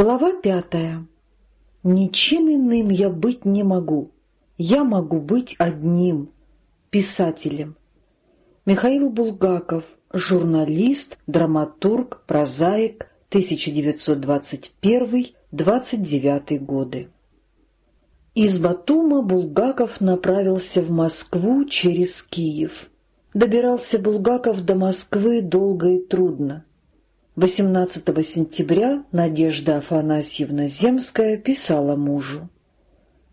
Глава пятая. Ничем иным я быть не могу. Я могу быть одним — писателем. Михаил Булгаков, журналист, драматург, прозаик, 1921-29 годы. Из Батума Булгаков направился в Москву через Киев. Добирался Булгаков до Москвы долго и трудно. 18 сентября Надежда Афанасьевна Земская писала мужу.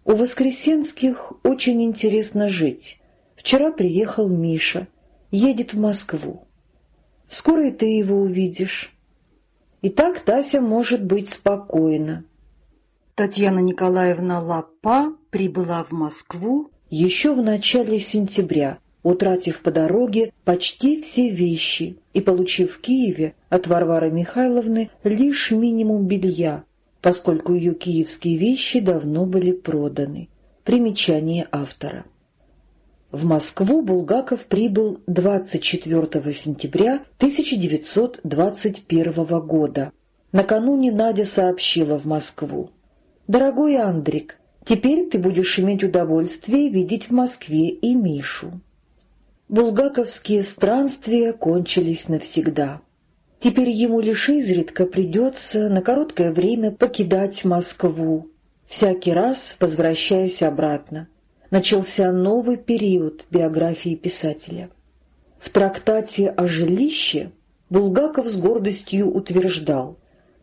«У Воскресенских очень интересно жить. Вчера приехал Миша, едет в Москву. Скоро и ты его увидишь. И так Тася может быть спокойна». Татьяна Николаевна Лапа прибыла в Москву еще в начале сентября, утратив по дороге почти все вещи и получив в Киеве от Варвары Михайловны лишь минимум белья, поскольку ее киевские вещи давно были проданы. Примечание автора. В Москву Булгаков прибыл 24 сентября 1921 года. Накануне Надя сообщила в Москву. «Дорогой Андрик, теперь ты будешь иметь удовольствие видеть в Москве и Мишу булгаковские странствия кончились навсегда. Теперь ему лишь изредка придется на короткое время покидать Москву, всякий раз возвращаясь обратно. Начался новый период биографии писателя. В трактате о жилище Булгаков с гордостью утверждал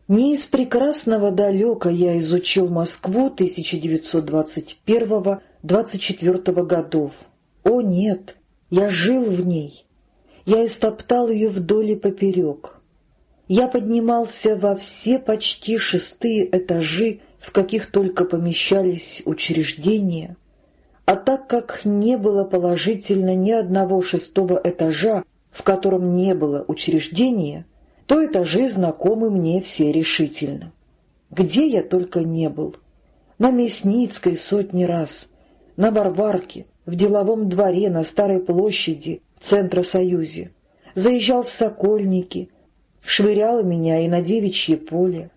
«Не из прекрасного далека я изучил Москву 1921-24 годов. О нет, я жил в ней. Я истоптал ее вдоль и поперек. Я поднимался во все почти шестые этажи, в каких только помещались учреждения, а так как не было положительно ни одного шестого этажа, в котором не было учреждения, то этажи знакомы мне все решительно. Где я только не был. На Мясницкой сотни раз, на Варварке, в деловом дворе на Старой площади Центра Союзе, заезжал в Сокольники, швырял меня и на девичье поле.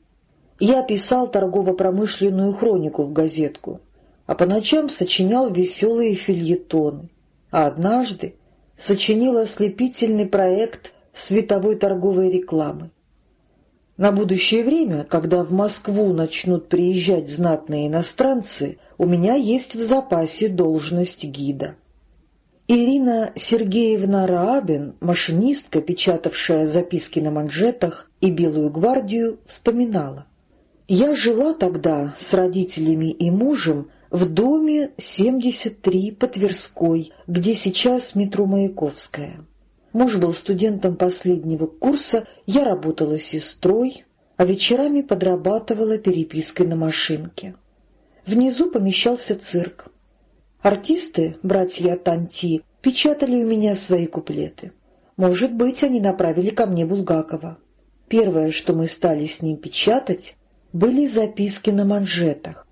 Я писал торгово-промышленную хронику в газетку, а по ночам сочинял веселые фильетоны, а однажды сочинил ослепительный проект световой торговой рекламы. На будущее время, когда в Москву начнут приезжать знатные иностранцы, у меня есть в запасе должность гида. Ирина Сергеевна Раабин, машинистка, печатавшая записки на манжетах и «Белую гвардию», вспоминала. «Я жила тогда с родителями и мужем в доме 73 по Тверской, где сейчас метро Маяковская. Муж был студентом последнего курса, я работала сестрой, а вечерами подрабатывала перепиской на машинке. Внизу помещался цирк. Артисты, братья Танти, печатали у меня свои куплеты. Может быть, они направили ко мне Булгакова. Первое, что мы стали с ним печатать, были записки на манжетах.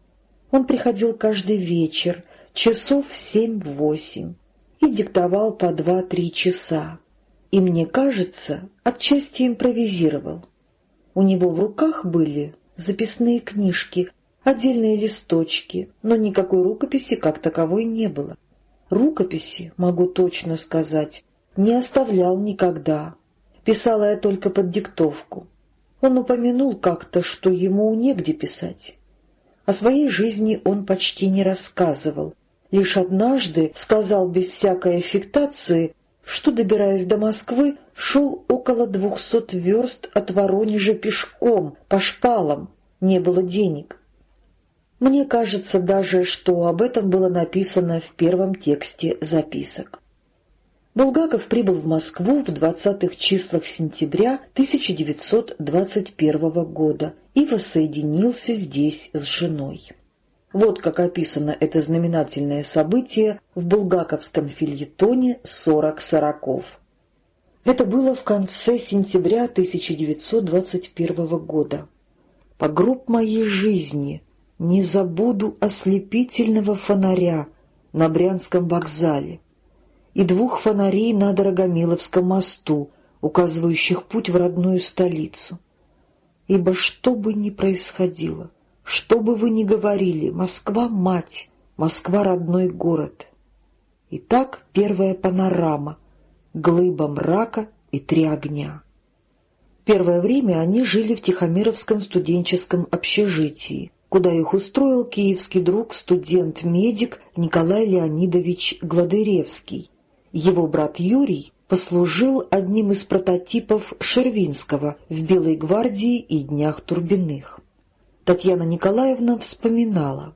Он приходил каждый вечер, часов семь-восемь, и диктовал по два-три часа и, мне кажется, отчасти импровизировал. У него в руках были записные книжки, отдельные листочки, но никакой рукописи как таковой не было. Рукописи, могу точно сказать, не оставлял никогда. Писала я только под диктовку. Он упомянул как-то, что ему негде писать. О своей жизни он почти не рассказывал. Лишь однажды сказал без всякой аффектации, что, добираясь до Москвы, шел около двухсот верст от Воронежа пешком, по шкалам, не было денег. Мне кажется даже, что об этом было написано в первом тексте записок. Булгаков прибыл в Москву в 20-х числах сентября 1921 года и воссоединился здесь с женой. Вот как описано это знаменательное событие в булгаковском фильетоне «Сорок сороков». Это было в конце сентября 1921 года. По гроб моей жизни не забуду ослепительного фонаря на Брянском вокзале и двух фонарей на Дорогомиловском мосту, указывающих путь в родную столицу. ибо что бы ни происходило, что бы вы ни говорили, Москва — мать, Москва — родной город. Итак, первая панорама — глыба мрака и три огня. Первое время они жили в Тихомировском студенческом общежитии, куда их устроил киевский друг, студент-медик Николай Леонидович Гладыревский. Его брат Юрий послужил одним из прототипов Шервинского в Белой гвардии и Днях Турбиных. Татьяна Николаевна вспоминала.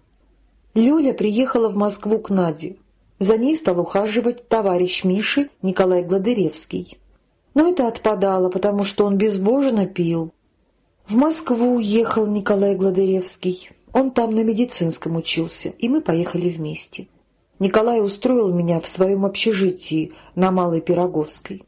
Лёля приехала в Москву к Наде. За ней стал ухаживать товарищ Миши Николай Гладыревский. Но это отпадало, потому что он безбожно пил. В Москву уехал Николай Гладыревский. Он там на медицинском учился, и мы поехали вместе. Николай устроил меня в своем общежитии на Малой Пироговской.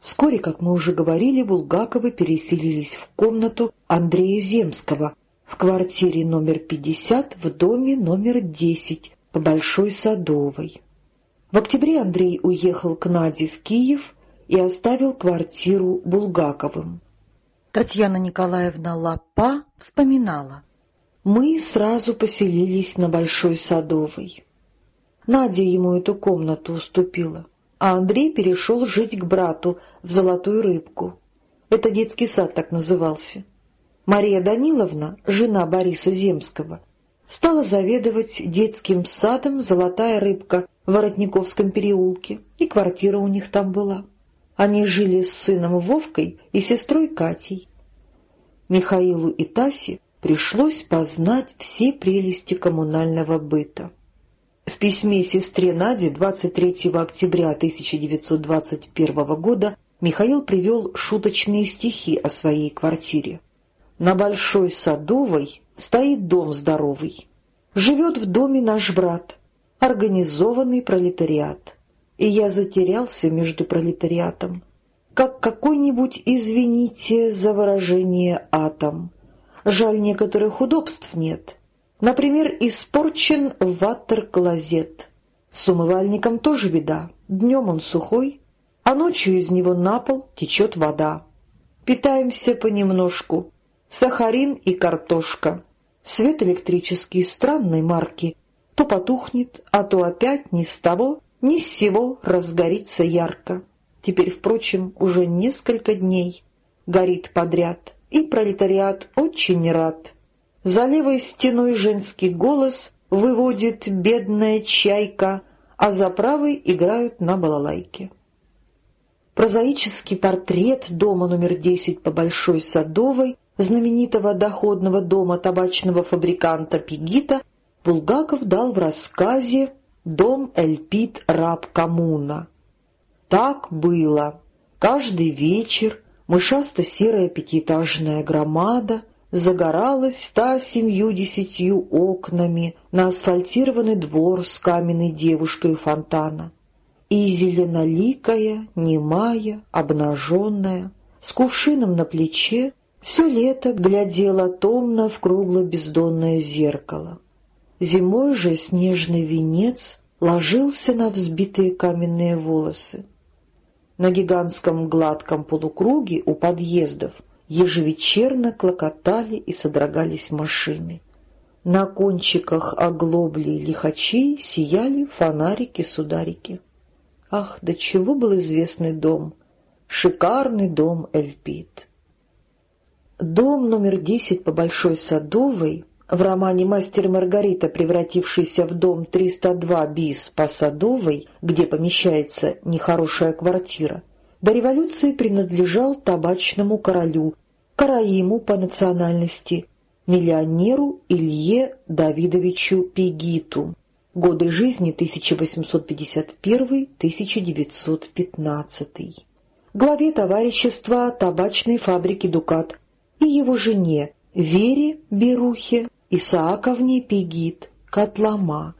Вскоре, как мы уже говорили, Булгаковы переселились в комнату Андрея Земского в квартире номер 50 в доме номер 10 по Большой Садовой. В октябре Андрей уехал к Наде в Киев и оставил квартиру Булгаковым. Татьяна Николаевна Лапа вспоминала. Мы сразу поселились на Большой Садовой. Надя ему эту комнату уступила, а Андрей перешел жить к брату в Золотую Рыбку. Это детский сад так назывался. Мария Даниловна, жена Бориса Земского, стала заведовать детским садом «Золотая рыбка» в Воротниковском переулке, и квартира у них там была. Они жили с сыном Вовкой и сестрой Катей. Михаилу и Тасе пришлось познать все прелести коммунального быта. В письме сестре Наде 23 октября 1921 года Михаил привел шуточные стихи о своей квартире. «На Большой Садовой стоит дом здоровый. Живет в доме наш брат, организованный пролетариат и я затерялся между пролетариатом, как какой-нибудь, извините за выражение, атом. Жаль, некоторых удобств нет. Например, испорчен ватер-клозет. С умывальником тоже беда. Днем он сухой, а ночью из него на пол течет вода. Питаемся понемножку. Сахарин и картошка. Свет электрический странной марки. То потухнет, а то опять ни с того ни с сего разгорится ярко. Теперь, впрочем, уже несколько дней горит подряд, и пролетариат очень рад. За левой стеной женский голос выводит бедная чайка, а за правой играют на балалайке. Прозаический портрет дома номер 10 по Большой Садовой, знаменитого доходного дома табачного фабриканта Пегита, Булгаков дал в рассказе Дом Эльпит раб коммуна. Так было. Каждый вечер мышасто-серая пятиэтажная громада загоралась ста семью-десятью окнами на асфальтированный двор с каменной девушкой у фонтана. И зеленоликая, немая, обнаженная, с кувшином на плече, все лето глядела томно в кругло-бездонное зеркало. Зимой же снежный венец ложился на взбитые каменные волосы. На гигантском гладком полукруге у подъездов ежевечерно клокотали и содрогались машины. На кончиках оглоблей лихачей сияли фонарики-сударики. Ах, до чего был известный дом! Шикарный дом Эльпит! Дом номер десять по Большой Садовой в романе «Мастер и Маргарита», превратившийся в дом 302 БИС по Садовой, где помещается нехорошая квартира, до революции принадлежал табачному королю, караиму по национальности, миллионеру Илье Давидовичу Пегиту. Годы жизни 1851-1915. Главе товарищества табачной фабрики «Дукат» и его жене Вере Берухе Исааковне Пегит, Котлама.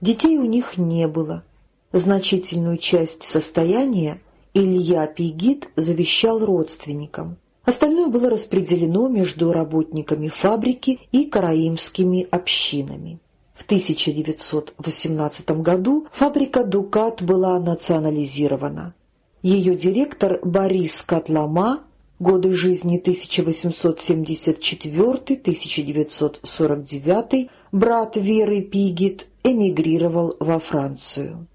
Детей у них не было. Значительную часть состояния Илья Пегит завещал родственникам. Остальное было распределено между работниками фабрики и караимскими общинами. В 1918 году фабрика «Дукат» была национализирована. Ее директор Борис Котлама годы жизни 1874-1949, брат Веры Пигит, эмигрировал во Францию.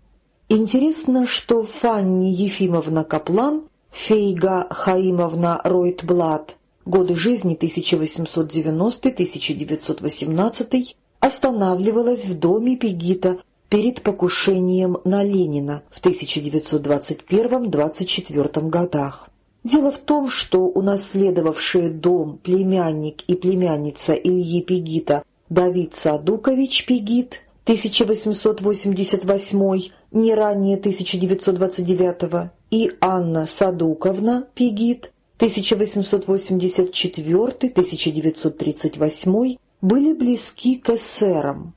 Интересно, что Фанни Ефимовна Каплан, Фейга Хаимовна Ройтблат, годы жизни 1890-1918, останавливалась в доме Пегита перед покушением на Ленина в 1921-24 годах. Дело в том, что унаследовавшие дом племянник и племянница Ильи Пегита Давид Садукович Пегит 1888, не ранее 1929 и Анна Садуковна Пегит 1884-1938 были близки к эсерам,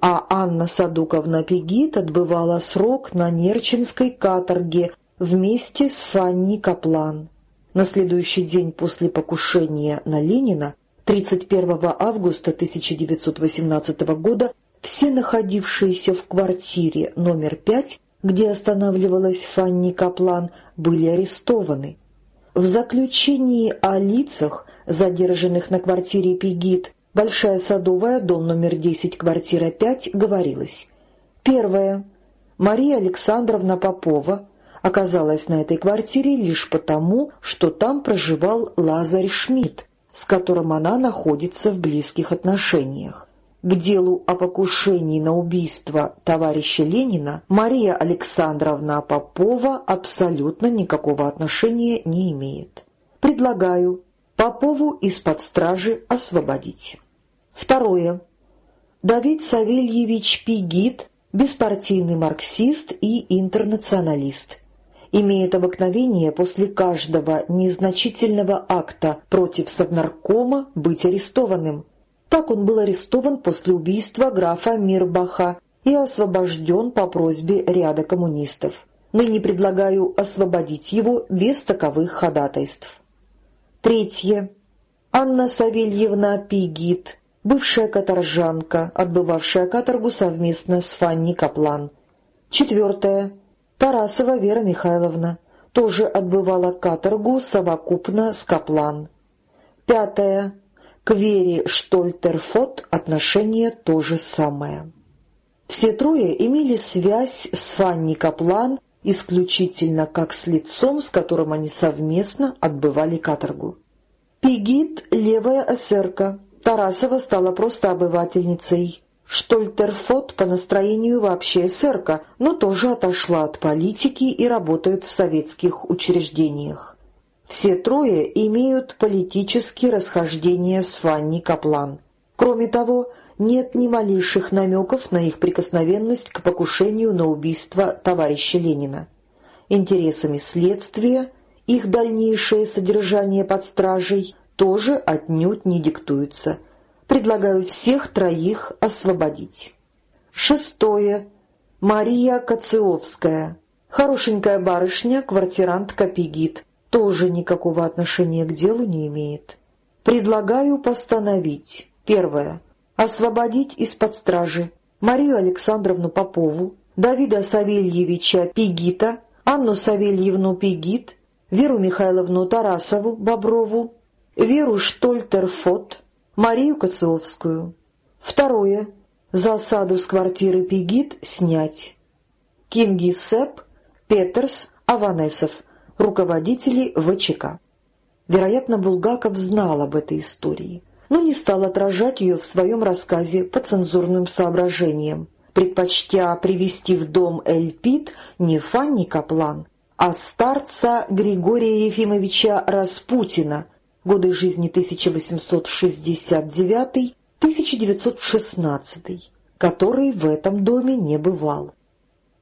а Анна Садуковна Пегит отбывала срок на Нерчинской каторге вместе с Фанни Каплан. На следующий день после покушения на Ленина, 31 августа 1918 года, все находившиеся в квартире номер 5, где останавливалась Фанни Каплан, были арестованы. В заключении о лицах, задержанных на квартире Пегит, Большая Садовая, дом номер 10, квартира 5, говорилось. Первое. Мария Александровна Попова оказалась на этой квартире лишь потому, что там проживал Лазарь Шмидт, с которым она находится в близких отношениях. К делу о покушении на убийство товарища Ленина Мария Александровна Попова абсолютно никакого отношения не имеет. Предлагаю Попову из-под стражи освободить. Второе. Давид Савельевич Пигит, беспартийный марксист и интернационалист. Имеет обыкновение после каждого незначительного акта против Совнаркома быть арестованным. Так он был арестован после убийства графа Мирбаха и освобожден по просьбе ряда коммунистов. Ныне предлагаю освободить его без таковых ходатайств. Третье. Анна Савельевна Пигит, бывшая каторжанка, отбывавшая каторгу совместно с Фанни Каплан. Четвертое. Тарасова Вера Михайловна, тоже отбывала каторгу совокупно с Каплан. Пятое. К Вере Штольтерфот отношение то же самое. Все трое имели связь с Фанни Каплан исключительно как с лицом, с которым они совместно отбывали каторгу. Пигит — левая эсерка, Тарасова стала просто обывательницей. Штольтерфот по настроению вообще эсерка, но тоже отошла от политики и работает в советских учреждениях. Все трое имеют политические расхождения с Фанни Каплан. Кроме того, нет ни малейших намеков на их прикосновенность к покушению на убийство товарища Ленина. Интересами следствия их дальнейшее содержание под стражей тоже отнюдь не диктуется. Предлагаю всех троих освободить. Шестое. Мария Кациовская. Хорошенькая барышня, квартирант Капигит. Тоже никакого отношения к делу не имеет. Предлагаю постановить. Первое освободить из-под стражи Марию Александровну Попову, Давида Савельевича Пигита, Анну Савельевну Пигит, Веру Михайловну Тарасову Боброву, Веру Штольтерфот, Марию Коцеловскую. Второе. Засаду с квартиры Пигит снять. Кинги Сеп, Петерс, Аванесов, руководители ВЧК. Вероятно, Булгаков знал об этой истории но не стал отражать ее в своем рассказе по цензурным соображениям, предпочтя привести в дом Эльпит не Фанни Каплан, а старца Григория Ефимовича Распутина, годы жизни 1869-1916, который в этом доме не бывал.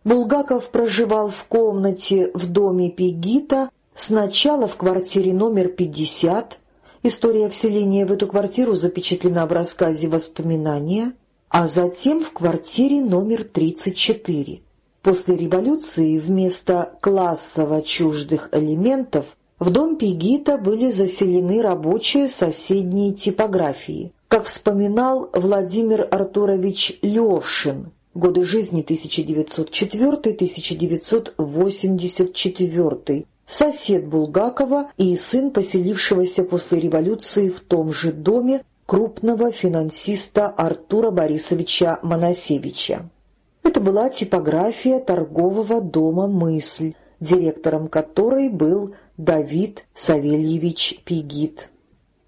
Булгаков проживал в комнате в доме Пегита сначала в квартире номер 50, История вселения в эту квартиру запечатлена в рассказе «Воспоминания», а затем в квартире номер 34. После революции вместо классово чуждых элементов в дом Пегита были заселены рабочие соседние типографии, как вспоминал Владимир Артурович Левшин, годы жизни 1904-1984, сосед Булгакова и сын поселившегося после революции в том же доме крупного финансиста Артура Борисовича Моносевича. Это была типография торгового дома «Мысль», директором которой был Давид Савельевич Пегит.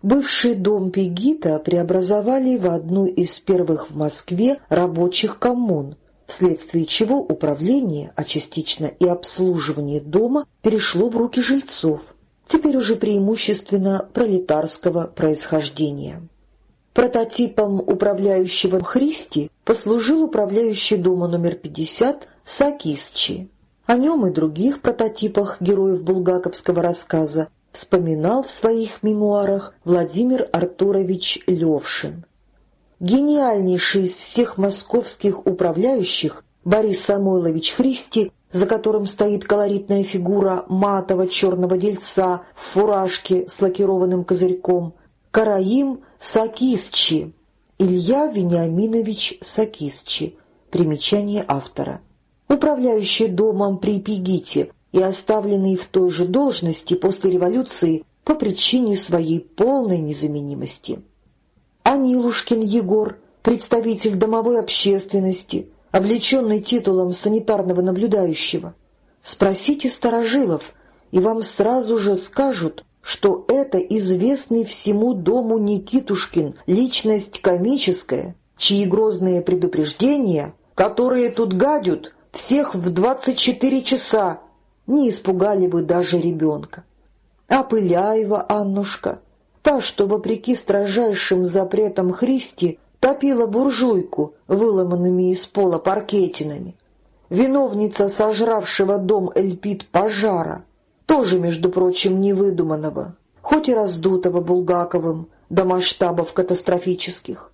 Бывший дом Пегита преобразовали в одну из первых в Москве рабочих коммун, вследствие чего управление, а частично и обслуживание дома перешло в руки жильцов, теперь уже преимущественно пролетарского происхождения. Прототипом управляющего Христи послужил управляющий дома номер 50 Сакисчи. О нем и других прототипах героев булгаковского рассказа вспоминал в своих мемуарах Владимир Артурович Левшин. Гениальнейший из всех московских управляющих Борис Самойлович Христи, за которым стоит колоритная фигура матового черного дельца в фуражке с лакированным козырьком, Караим Сакисчи, Илья Вениаминович Сакисчи, примечание автора. Управляющий домом при Пегите и оставленный в той же должности после революции по причине своей полной незаменимости. Анилушкин Егор, представитель домовой общественности, облеченный титулом санитарного наблюдающего. Спросите старожилов, и вам сразу же скажут, что это известный всему дому Никитушкин, личность комическая, чьи грозные предупреждения, которые тут гадят, всех в двадцать четыре часа, не испугали бы даже ребенка. А Пыляева Аннушка — Та, что, вопреки строжайшим запретам Христи, топила буржуйку выломанными из пола паркетинами. Виновница сожравшего дом Эльпит пожара, тоже, между прочим, невыдуманного, хоть и раздутого Булгаковым до масштабов катастрофических.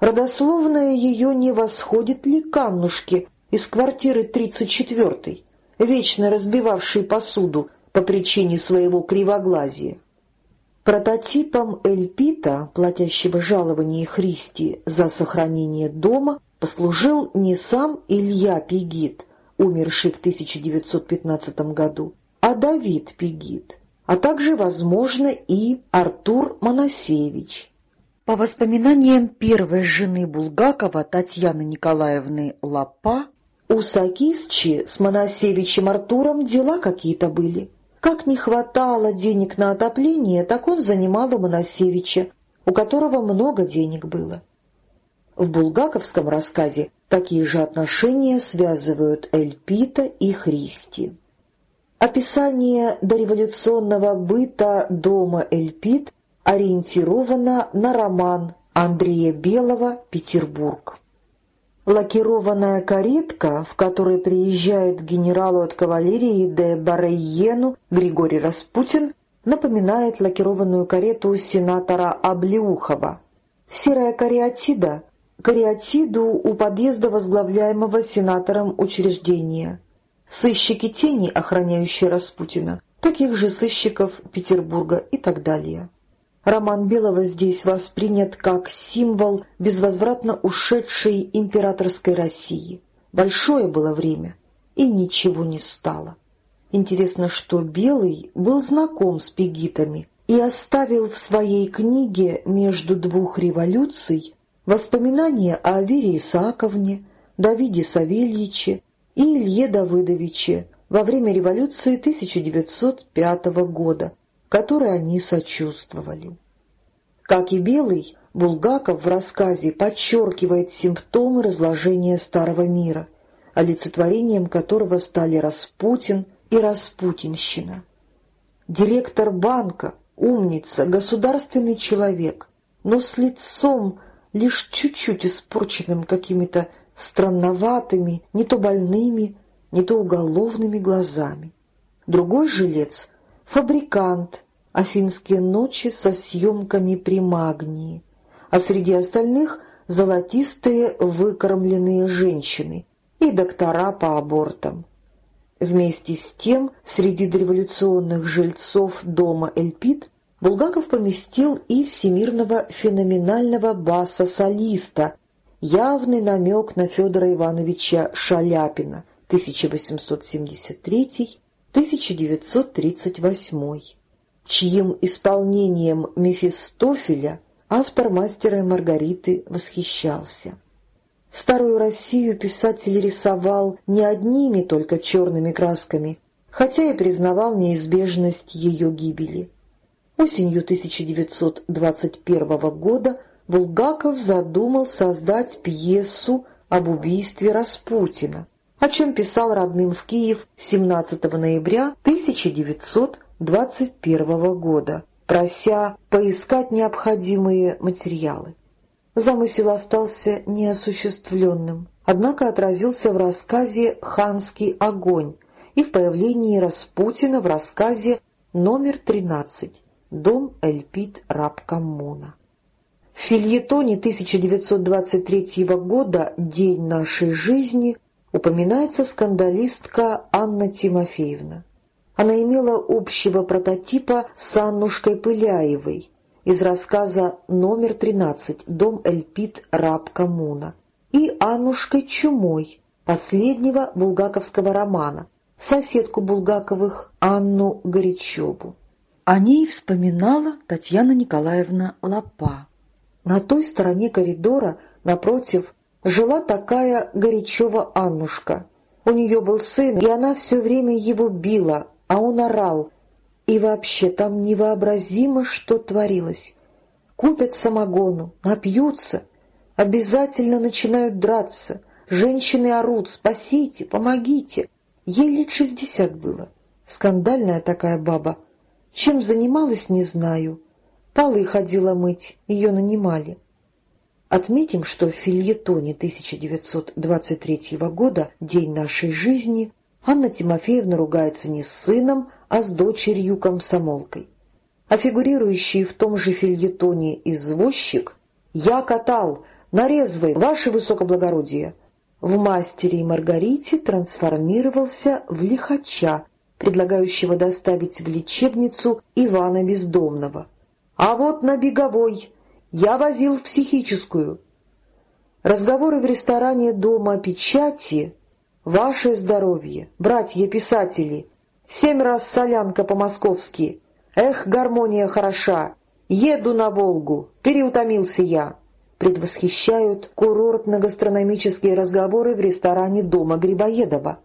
Родословная ее не восходит ли к Аннушке из квартиры тридцать четвертой, вечно разбивавшей посуду по причине своего кривоглазия? Прототипом Эльпита, платящего жалование Христи за сохранение дома, послужил не сам Илья Пегит, умерший в 1915 году, а Давид Пегит, а также, возможно, и Артур Моносевич. По воспоминаниям первой жены Булгакова Татьяны Николаевны Лапа, у Сакисчи с Моносевичем Артуром дела какие-то были. Как не хватало денег на отопление, так он занимал у Моносевича, у которого много денег было. В булгаковском рассказе такие же отношения связывают Эльпита и Христи. Описание дореволюционного быта дома Эльпит ориентировано на роман Андрея Белого «Петербург». Лакированная каретка, в которой приезжает генералу от кавалерии де Барейену Григорий Распутин, напоминает лакированную карету сенатора Облеухова. Серая кариатида — кариатиду у подъезда возглавляемого сенатором учреждения. Сыщики тени, охраняющие Распутина, таких же сыщиков Петербурга и так далее. Роман Белого здесь воспринят как символ безвозвратно ушедшей императорской России. Большое было время, и ничего не стало. Интересно, что Белый был знаком с пегитами и оставил в своей книге «Между двух революций» воспоминания о Вере Исааковне, Давиде Савельиче и Илье Давыдовиче во время революции 1905 года, которой они сочувствовали. Как и Белый, Булгаков в рассказе подчеркивает симптомы разложения старого мира, олицетворением которого стали Распутин и Распутинщина. Директор банка, умница, государственный человек, но с лицом лишь чуть-чуть испорченным какими-то странноватыми, не то больными, не то уголовными глазами. Другой жилец — фабрикант, афинские ночи со съемками при магнии, а среди остальных — золотистые выкормленные женщины и доктора по абортам. Вместе с тем, среди дореволюционных жильцов дома Эльпид Булгаков поместил и всемирного феноменального баса-солиста, явный намек на Федора Ивановича Шаляпина, 1873 1938, чьим исполнением Мефистофеля автор «Мастера и Маргариты» восхищался. Старую Россию писатель рисовал не одними только черными красками, хотя и признавал неизбежность ее гибели. Осенью 1921 года Булгаков задумал создать пьесу об убийстве Распутина, о чем писал родным в Киев 17 ноября 1921 года, прося поискать необходимые материалы. Замысел остался неосуществленным, однако отразился в рассказе «Ханский огонь» и в появлении Распутина в рассказе номер 13 «Дом Эльпит раб коммуна». В фильетоне 1923 года «День нашей жизни» упоминается скандалистка Анна Тимофеевна. Она имела общего прототипа с Аннушкой Пыляевой, из рассказа номер 13 «Дом Эльпит. Раб коммуна» и Аннушкой Чумой, последнего булгаковского романа, соседку Булгаковых Анну Горячеву. О ней вспоминала Татьяна Николаевна Лапа. На той стороне коридора, напротив, жила такая Горячева Аннушка. У нее был сын, и она все время его била, а он орал, и вообще там невообразимо, что творилось. Купят самогону, напьются, обязательно начинают драться. Женщины орут «Спасите! Помогите!» Ей лет шестьдесят было. Скандальная такая баба. Чем занималась, не знаю. Полы ходила мыть, ее нанимали. Отметим, что в фильетоне 1923 года «День нашей жизни» Анна Тимофеевна ругается не с сыном, а с дочерью-комсомолкой. А фигурирующий в том же фильетоне извозчик «Я катал! Нарезвый! Ваше высокоблагородие!» в «Мастере и Маргарите» трансформировался в лихача, предлагающего доставить в лечебницу Ивана Бездомного. «А вот на беговой! Я возил в психическую!» Разговоры в ресторане Дома печати «Ваше здоровье, братья-писатели!» Семь раз солянка по-московски. Эх, гармония хороша. Еду на Волгу, переутомился я. Предвосхищают курортно-гастрономические разговоры в ресторане дома Грибоедова.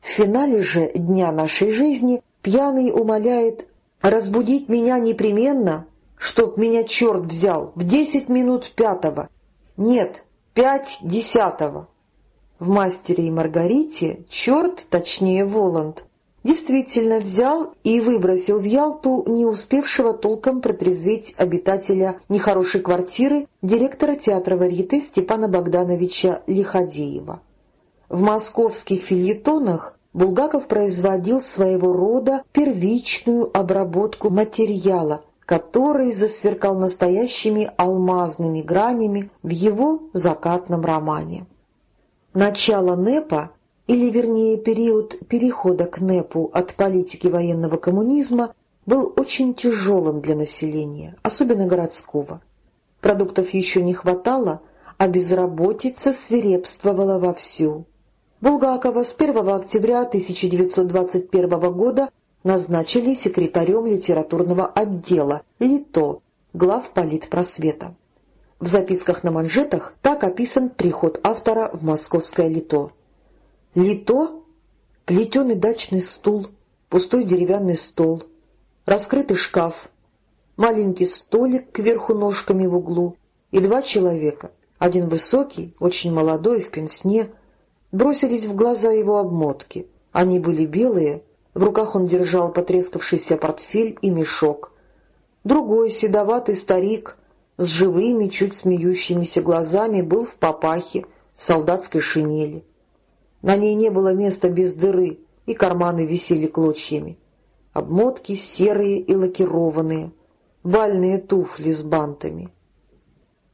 В финале же «Дня нашей жизни» пьяный умоляет разбудить меня непременно, чтоб меня черт взял, в десять минут пятого. Нет, пять десятого. В «Мастере и Маргарите» черт, точнее Воланд, действительно взял и выбросил в Ялту не успевшего толком протрезветь обитателя нехорошей квартиры директора театра варьете Степана Богдановича Лиходеева. В московских фильетонах Булгаков производил своего рода первичную обработку материала, который засверкал настоящими алмазными гранями в его закатном романе. Начало НЭПа или вернее период перехода к НЭПу от политики военного коммунизма, был очень тяжелым для населения, особенно городского. Продуктов еще не хватало, а безработица свирепствовала вовсю. Булгакова с 1 октября 1921 года назначили секретарем литературного отдела ЛИТО, глав политпросвета. В записках на манжетах так описан приход автора в московское ЛИТО. Лито, плетеный дачный стул, пустой деревянный стол, раскрытый шкаф, маленький столик кверху ножками в углу и два человека, один высокий, очень молодой, в пенсне, бросились в глаза его обмотки. Они были белые, в руках он держал потрескавшийся портфель и мешок. Другой, седоватый старик, с живыми, чуть смеющимися глазами, был в папахе, в солдатской шинели. На ней не было места без дыры, и карманы висели клочьями. Обмотки серые и лакированные, бальные туфли с бантами.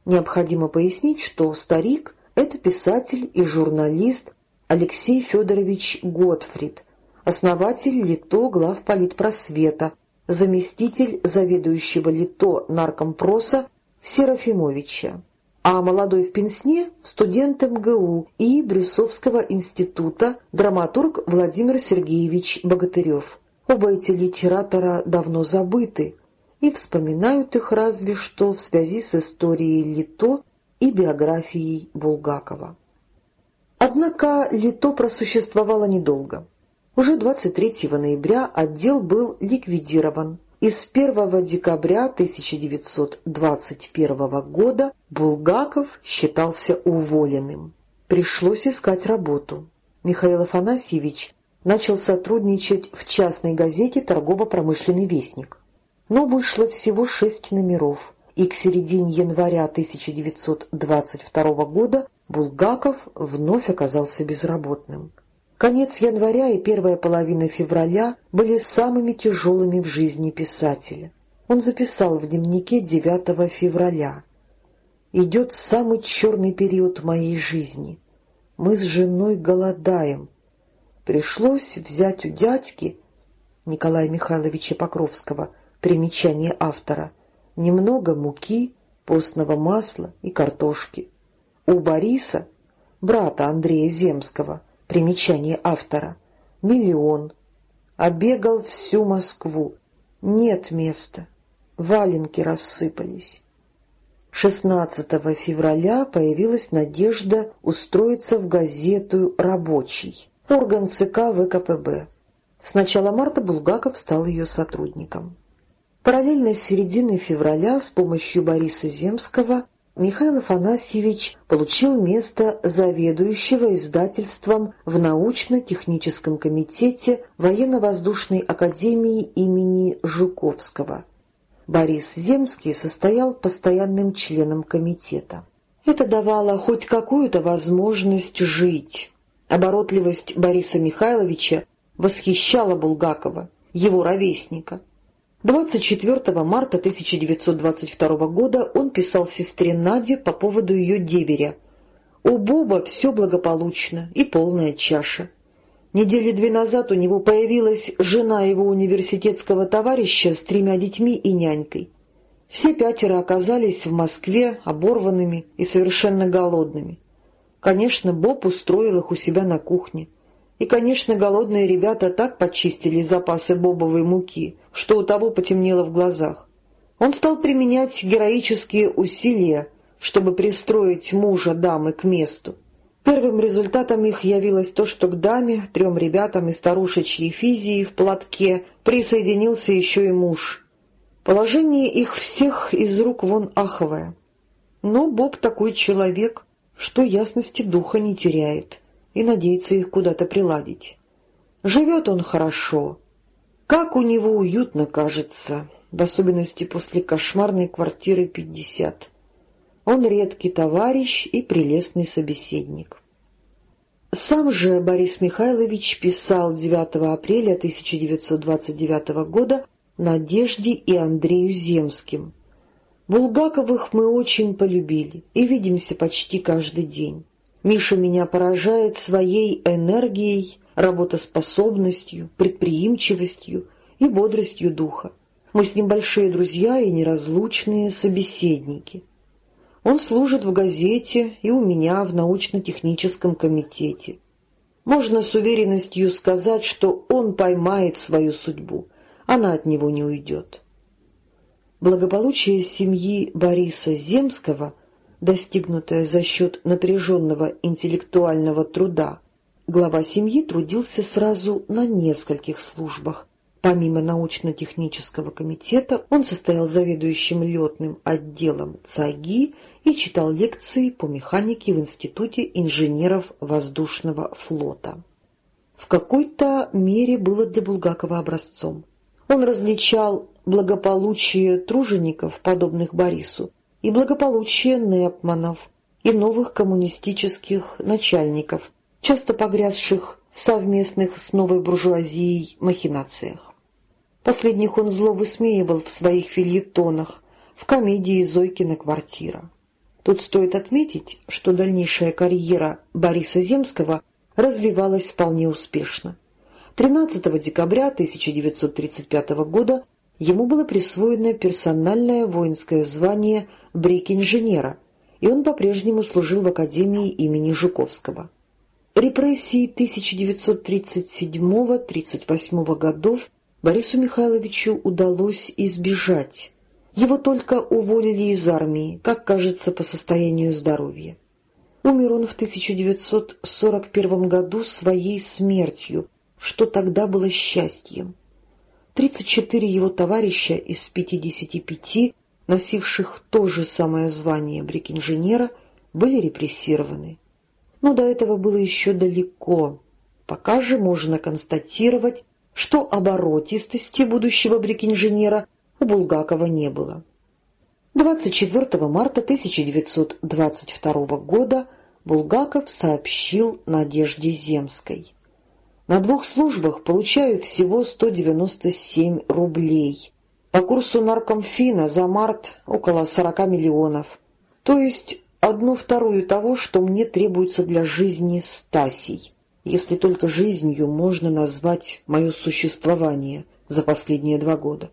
Необходимо пояснить, что старик — это писатель и журналист Алексей Федорович Готфрид, основатель ЛИТО главполитпросвета, заместитель заведующего ЛИТО наркомпроса Серафимовича. а молодой в Пенсне — студент МГУ и Брюсовского института, драматург Владимир Сергеевич Богатырев. Оба эти литератора давно забыты, и вспоминают их разве что в связи с историей Лито и биографией Булгакова. Однако Лито просуществовало недолго. Уже 23 ноября отдел был ликвидирован, и с 1 декабря 1921 года Булгаков считался уволенным. Пришлось искать работу. Михаил Афанасьевич начал сотрудничать в частной газете «Торгово-промышленный вестник». Но вышло всего шесть номеров, и к середине января 1922 года Булгаков вновь оказался безработным. Конец января и первая половина февраля были самыми тяжелыми в жизни писателя. Он записал в дневнике 9 февраля. «Идет самый черный период моей жизни. Мы с женой голодаем. Пришлось взять у дядьки Николая Михайловича Покровского примечание автора немного муки, постного масла и картошки. У Бориса, брата Андрея Земского, Примечание автора. Миллион. Обегал всю Москву. Нет места. Валенки рассыпались. 16 февраля появилась надежда устроиться в газету «Рабочий», орган ЦК ВКПБ. С начала марта Булгаков стал ее сотрудником. Параллельно с середины февраля с помощью Бориса Земского Михаил Афанасьевич получил место заведующего издательством в научно-техническом комитете Военно-воздушной академии имени Жуковского. Борис Земский состоял постоянным членом комитета. Это давало хоть какую-то возможность жить. Оборотливость Бориса Михайловича восхищала Булгакова, его ровесника. 24 марта 1922 года он писал сестре Наде по поводу ее деверя. «У Боба все благополучно и полная чаша. Недели две назад у него появилась жена его университетского товарища с тремя детьми и нянькой. Все пятеро оказались в Москве оборванными и совершенно голодными. Конечно, Боб устроил их у себя на кухне. И, конечно, голодные ребята так почистили запасы бобовой муки, что у того потемнело в глазах. Он стал применять героические усилия, чтобы пристроить мужа дамы к месту. Первым результатом их явилось то, что к даме, трем ребятам и старушечьей физии в платке присоединился еще и муж. Положение их всех из рук вон аховое. Но Боб такой человек, что ясности духа не теряет и надеется их куда-то приладить. Живет он хорошо. Как у него уютно кажется, в особенности после кошмарной квартиры 50. Он редкий товарищ и прелестный собеседник. Сам же Борис Михайлович писал 9 апреля 1929 года Надежде и Андрею Земским. Булгаковых мы очень полюбили и видимся почти каждый день. Миша меня поражает своей энергией, работоспособностью, предприимчивостью и бодростью духа. Мы с ним большие друзья и неразлучные собеседники. Он служит в газете и у меня в научно-техническом комитете. Можно с уверенностью сказать, что он поймает свою судьбу, она от него не уйдет. Благополучие семьи Бориса Земского — достигнутое за счет напряженного интеллектуального труда, глава семьи трудился сразу на нескольких службах. Помимо научно-технического комитета он состоял заведующим летным отделом ЦАГИ и читал лекции по механике в Институте инженеров воздушного флота. В какой-то мере было для Булгакова образцом. Он различал благополучие тружеников, подобных Борису, и благополучие Непманов и новых коммунистических начальников, часто погрязших в совместных с новой буржуазией махинациях. Последних он зло высмеивал в своих фильетонах, в комедии «Зойкина квартира». Тут стоит отметить, что дальнейшая карьера Бориса Земского развивалась вполне успешно. 13 декабря 1935 года ему было присвоено персональное воинское звание брик-инженера, и он по-прежнему служил в Академии имени Жуковского. Репрессии 1937-38 годов Борису Михайловичу удалось избежать. Его только уволили из армии, как кажется, по состоянию здоровья. Умер он в 1941 году своей смертью, что тогда было счастьем. 34 его товарища из 55, носивших то же самое звание брик-инженера, были репрессированы. Но до этого было еще далеко. Пока же можно констатировать, что оборотистости будущего брик-инженера у Булгакова не было. 24 марта 1922 года Булгаков сообщил Надежде Земской. «На двух службах получаю всего 197 рублей. По курсу наркомфина за март около 40 миллионов. То есть одну вторую того, что мне требуется для жизни Стасей, если только жизнью можно назвать мое существование за последние два года.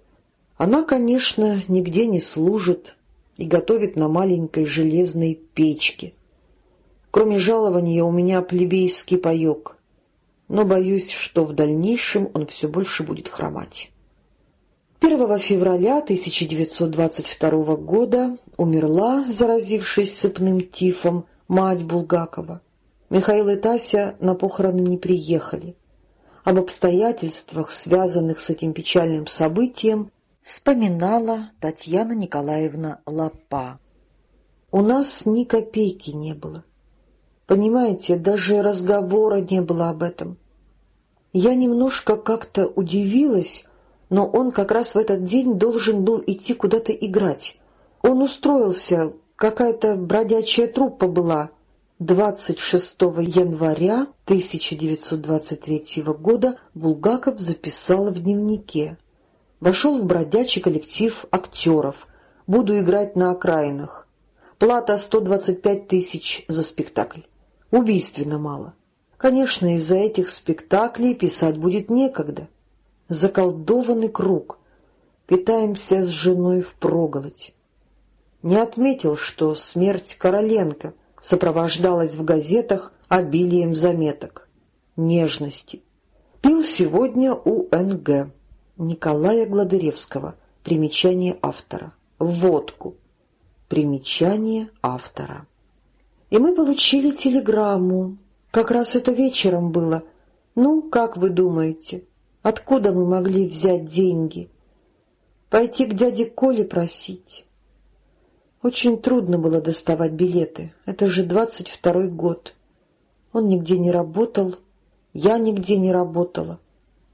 Она, конечно, нигде не служит и готовит на маленькой железной печке. Кроме жалования у меня плебейский паек, но боюсь, что в дальнейшем он все больше будет хромать. 1 февраля 1922 года умерла, заразившись сыпным тифом, мать Булгакова. Михаил и Тася на похороны не приехали. Об обстоятельствах, связанных с этим печальным событием, вспоминала Татьяна Николаевна Лапа. «У нас ни копейки не было. Понимаете, даже разговора не было об этом. Я немножко как-то удивилась, но он как раз в этот день должен был идти куда-то играть. Он устроился, какая-то бродячая труппа была. 26 января 1923 года Булгаков записал в дневнике. Вошел в бродячий коллектив актеров. Буду играть на окраинах. Плата 125 тысяч за спектакль. Убийственно мало. Конечно, из-за этих спектаклей писать будет некогда. Заколдованный круг. Питаемся с женой впроголодь. Не отметил, что смерть Короленко сопровождалась в газетах обилием заметок. Нежности. Пил сегодня у НГ. Николая Гладыревского. Примечание автора. Водку. Примечание автора. И мы получили телеграмму. Как раз это вечером было. Ну, как вы думаете, откуда мы могли взять деньги? Пойти к дяде Коле просить? Очень трудно было доставать билеты. Это же двадцать второй год. Он нигде не работал, я нигде не работала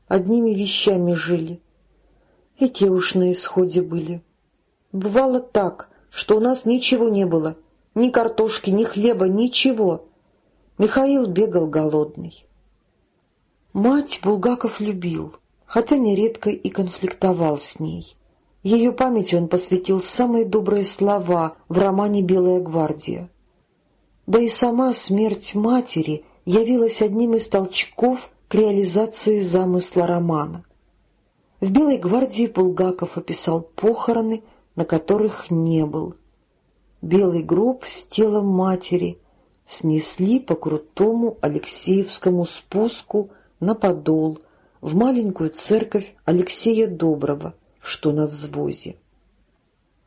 одними вещами жили. И те уж на исходе были. Бывало так, что у нас ничего не было, ни картошки, ни хлеба, ничего. Михаил бегал голодный. Мать Булгаков любил, хотя нередко и конфликтовал с ней. Ее памяти он посвятил самые добрые слова в романе «Белая гвардия». Да и сама смерть матери явилась одним из толчков к реализации замысла романа. В «Белой гвардии» Булгаков описал похороны, на которых не был. Белый гроб с телом матери снесли по крутому Алексеевскому спуску на Подол в маленькую церковь Алексея Доброго, что на взвозе.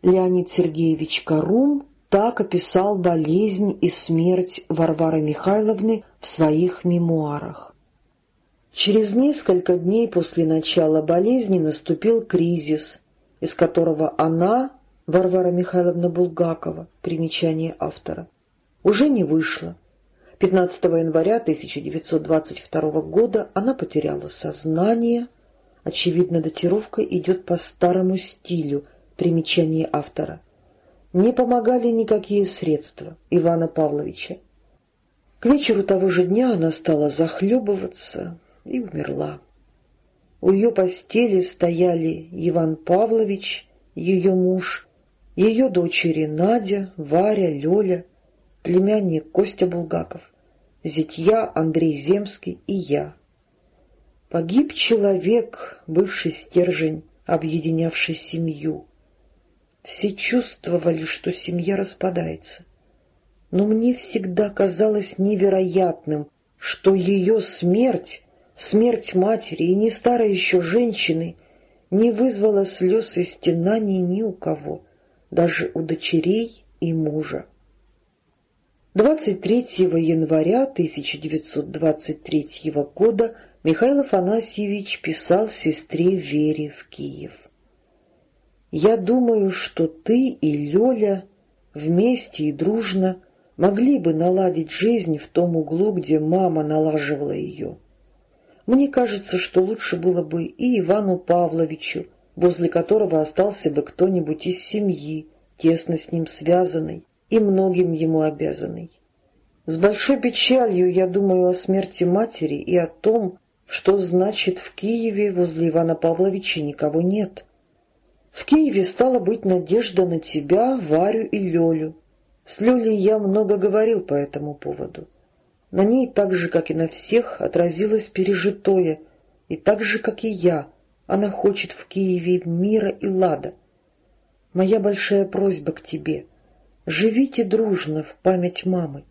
Леонид Сергеевич Карум так описал болезнь и смерть Варвары Михайловны в своих мемуарах. Через несколько дней после начала болезни наступил кризис, из которого она, Варвара Михайловна Булгакова, примечание автора, уже не вышла. 15 января 1922 года она потеряла сознание. Очевидно, датировка идет по старому стилю, примечание автора. Не помогали никакие средства Ивана Павловича. К вечеру того же дня она стала захлебываться, и умерла. У ее постели стояли Иван Павлович, ее муж, ее дочери Надя, Варя, Лёля, племянник Костя Булгаков, зятья Андрей Земский и я. Погиб человек, бывший стержень, объединявший семью. Все чувствовали, что семья распадается. но мне всегда казалось невероятным, что ее смерть, смерть матери и не старой еще женщины, не вызвала слез и стенаний ни у кого, даже у дочерей и мужа. 23 января 1923 года Михаил Афанасьевич писал сестре Вере в Киев. «Я думаю, что ты и Лёля вместе и дружно могли бы наладить жизнь в том углу, где мама налаживала ее. Мне кажется, что лучше было бы и Ивану Павловичу, возле которого остался бы кто-нибудь из семьи, тесно с ним связанный и многим ему обязанный. С большой печалью я думаю о смерти матери и о том, что значит в Киеве возле Ивана Павловича никого нет. В Киеве стала быть надежда на тебя, Варю и Лёлю. С Лёлей я много говорил по этому поводу. На ней так же, как и на всех, отразилось пережитое, и так же, как и я, она хочет в Киеве мира и лада. Моя большая просьба к тебе — живите дружно в память мамы.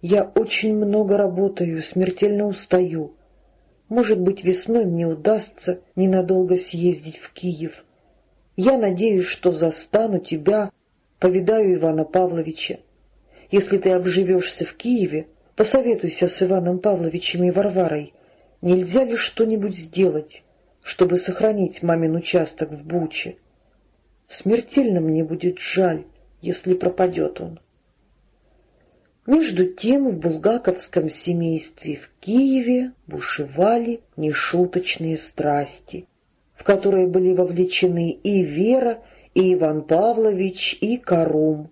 Я очень много работаю, смертельно устаю. Может быть, весной мне удастся ненадолго съездить в Киев. Я надеюсь, что застану тебя, повидаю Ивана Павловича. Если ты обживешься в Киеве, посоветуйся с Иваном Павловичем и Варварой, нельзя ли что-нибудь сделать, чтобы сохранить мамин участок в Буче. Смертельно мне будет жаль, если пропадет он. Между тем в булгаковском семействе в Киеве бушевали нешуточные страсти, в которые были вовлечены и Вера, и Иван Павлович, и Карум.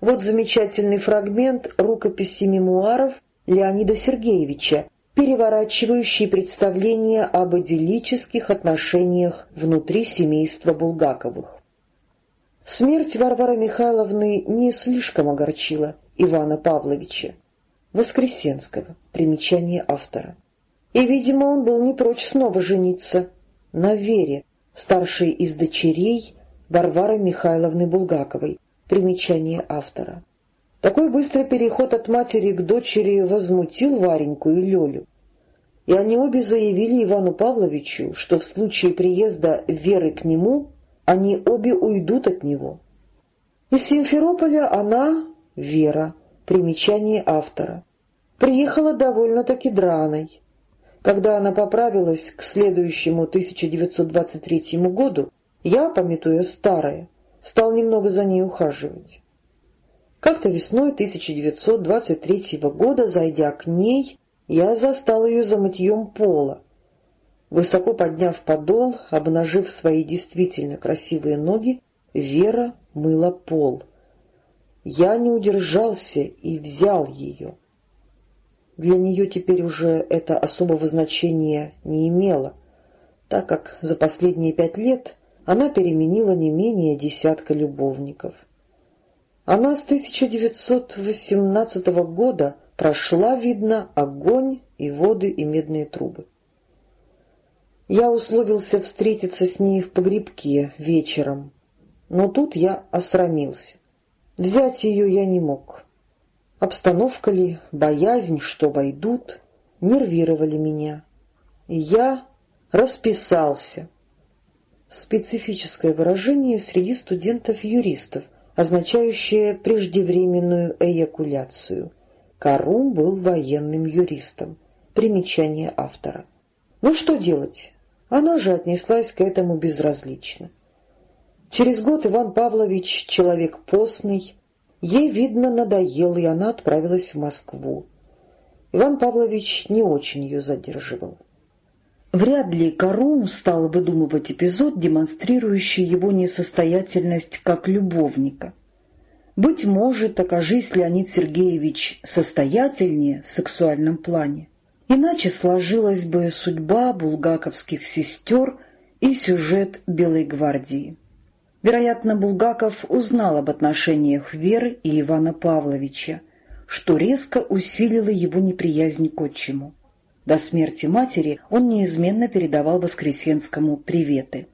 Вот замечательный фрагмент рукописи мемуаров Леонида Сергеевича, переворачивающий представление об идиллических отношениях внутри семейства Булгаковых. Смерть Варвары Михайловны не слишком огорчила Ивана Павловича Воскресенского, примечание автора. И, видимо, он был не прочь снова жениться на Вере, старшей из дочерей Варвары Михайловны Булгаковой, примечание автора. Такой быстрый переход от матери к дочери возмутил Вареньку и Лёлю. И они обе заявили Ивану Павловичу, что в случае приезда Веры к нему они обе уйдут от него. Из Симферополя она, Вера, примечание автора, приехала довольно-таки драной. Когда она поправилась к следующему 1923 году, я, пометуя старое, стал немного за ней ухаживать. Как-то весной 1923 года, зайдя к ней, я застал ее за мытьем пола, Высоко подняв подол, обнажив свои действительно красивые ноги, Вера мыла пол. Я не удержался и взял ее. Для нее теперь уже это особого значения не имело, так как за последние пять лет она переменила не менее десятка любовников. Она с 1918 года прошла, видно, огонь и воды и медные трубы. Я условился встретиться с ней в погребке вечером, но тут я осрамился. Взять ее я не мог. Обстановка ли, боязнь, что войдут, нервировали меня. И я расписался. Специфическое выражение среди студентов-юристов, означающее преждевременную эякуляцию. Карум был военным юристом. Примечание автора. Ну что делать? Она же отнеслась к этому безразлично. Через год Иван Павлович, человек постный, ей, видно, надоел, и она отправилась в Москву. Иван Павлович не очень ее задерживал. Вряд ли Карум стал выдумывать эпизод, демонстрирующий его несостоятельность как любовника. Быть может, окажись Леонид Сергеевич состоятельнее в сексуальном плане, Иначе сложилась бы судьба булгаковских сестер и сюжет Белой гвардии. Вероятно, Булгаков узнал об отношениях Веры и Ивана Павловича, что резко усилило его неприязнь к отчиму. До смерти матери он неизменно передавал Воскресенскому приветы.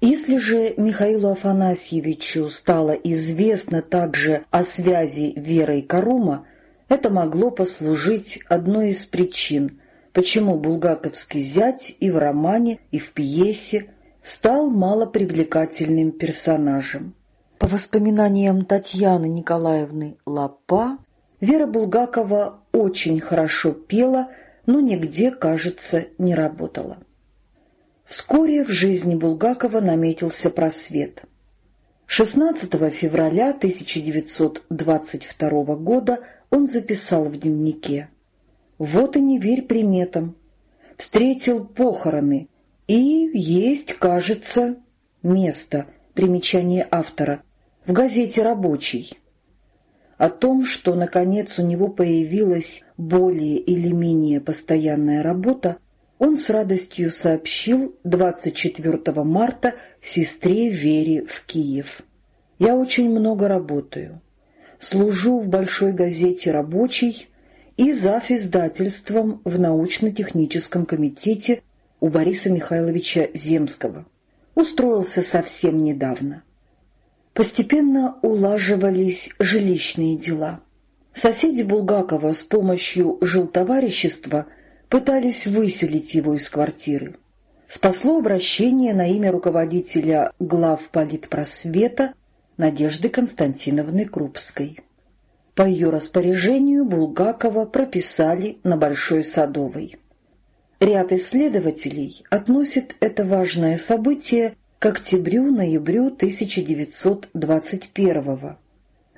Если же Михаилу Афанасьевичу стало известно также о связи Веры и Карума, это могло послужить одной из причин, почему булгаковский зять и в романе, и в пьесе стал малопривлекательным персонажем. По воспоминаниям Татьяны Николаевны Лапа, Вера Булгакова очень хорошо пела, но нигде, кажется, не работала. Вскоре в жизни Булгакова наметился просвет. 16 февраля 1922 года он записал в дневнике «Вот и не верь приметам. Встретил похороны, и есть, кажется, место, примечание автора, в газете «Рабочий». О том, что, наконец, у него появилась более или менее постоянная работа, он с радостью сообщил 24 марта сестре Вере в Киев. «Я очень много работаю. Служу в большой газете «Рабочий» и зав. издательством в научно-техническом комитете у Бориса Михайловича Земского. Устроился совсем недавно. Постепенно улаживались жилищные дела. Соседи Булгакова с помощью жилтоварищества пытались выселить его из квартиры. Спасло обращение на имя руководителя главполитпросвета Надежды Константиновны Крупской. По ее распоряжению Булгакова прописали на Большой Садовой. Ряд исследователей относит это важное событие к октябрю-ноябрю 1921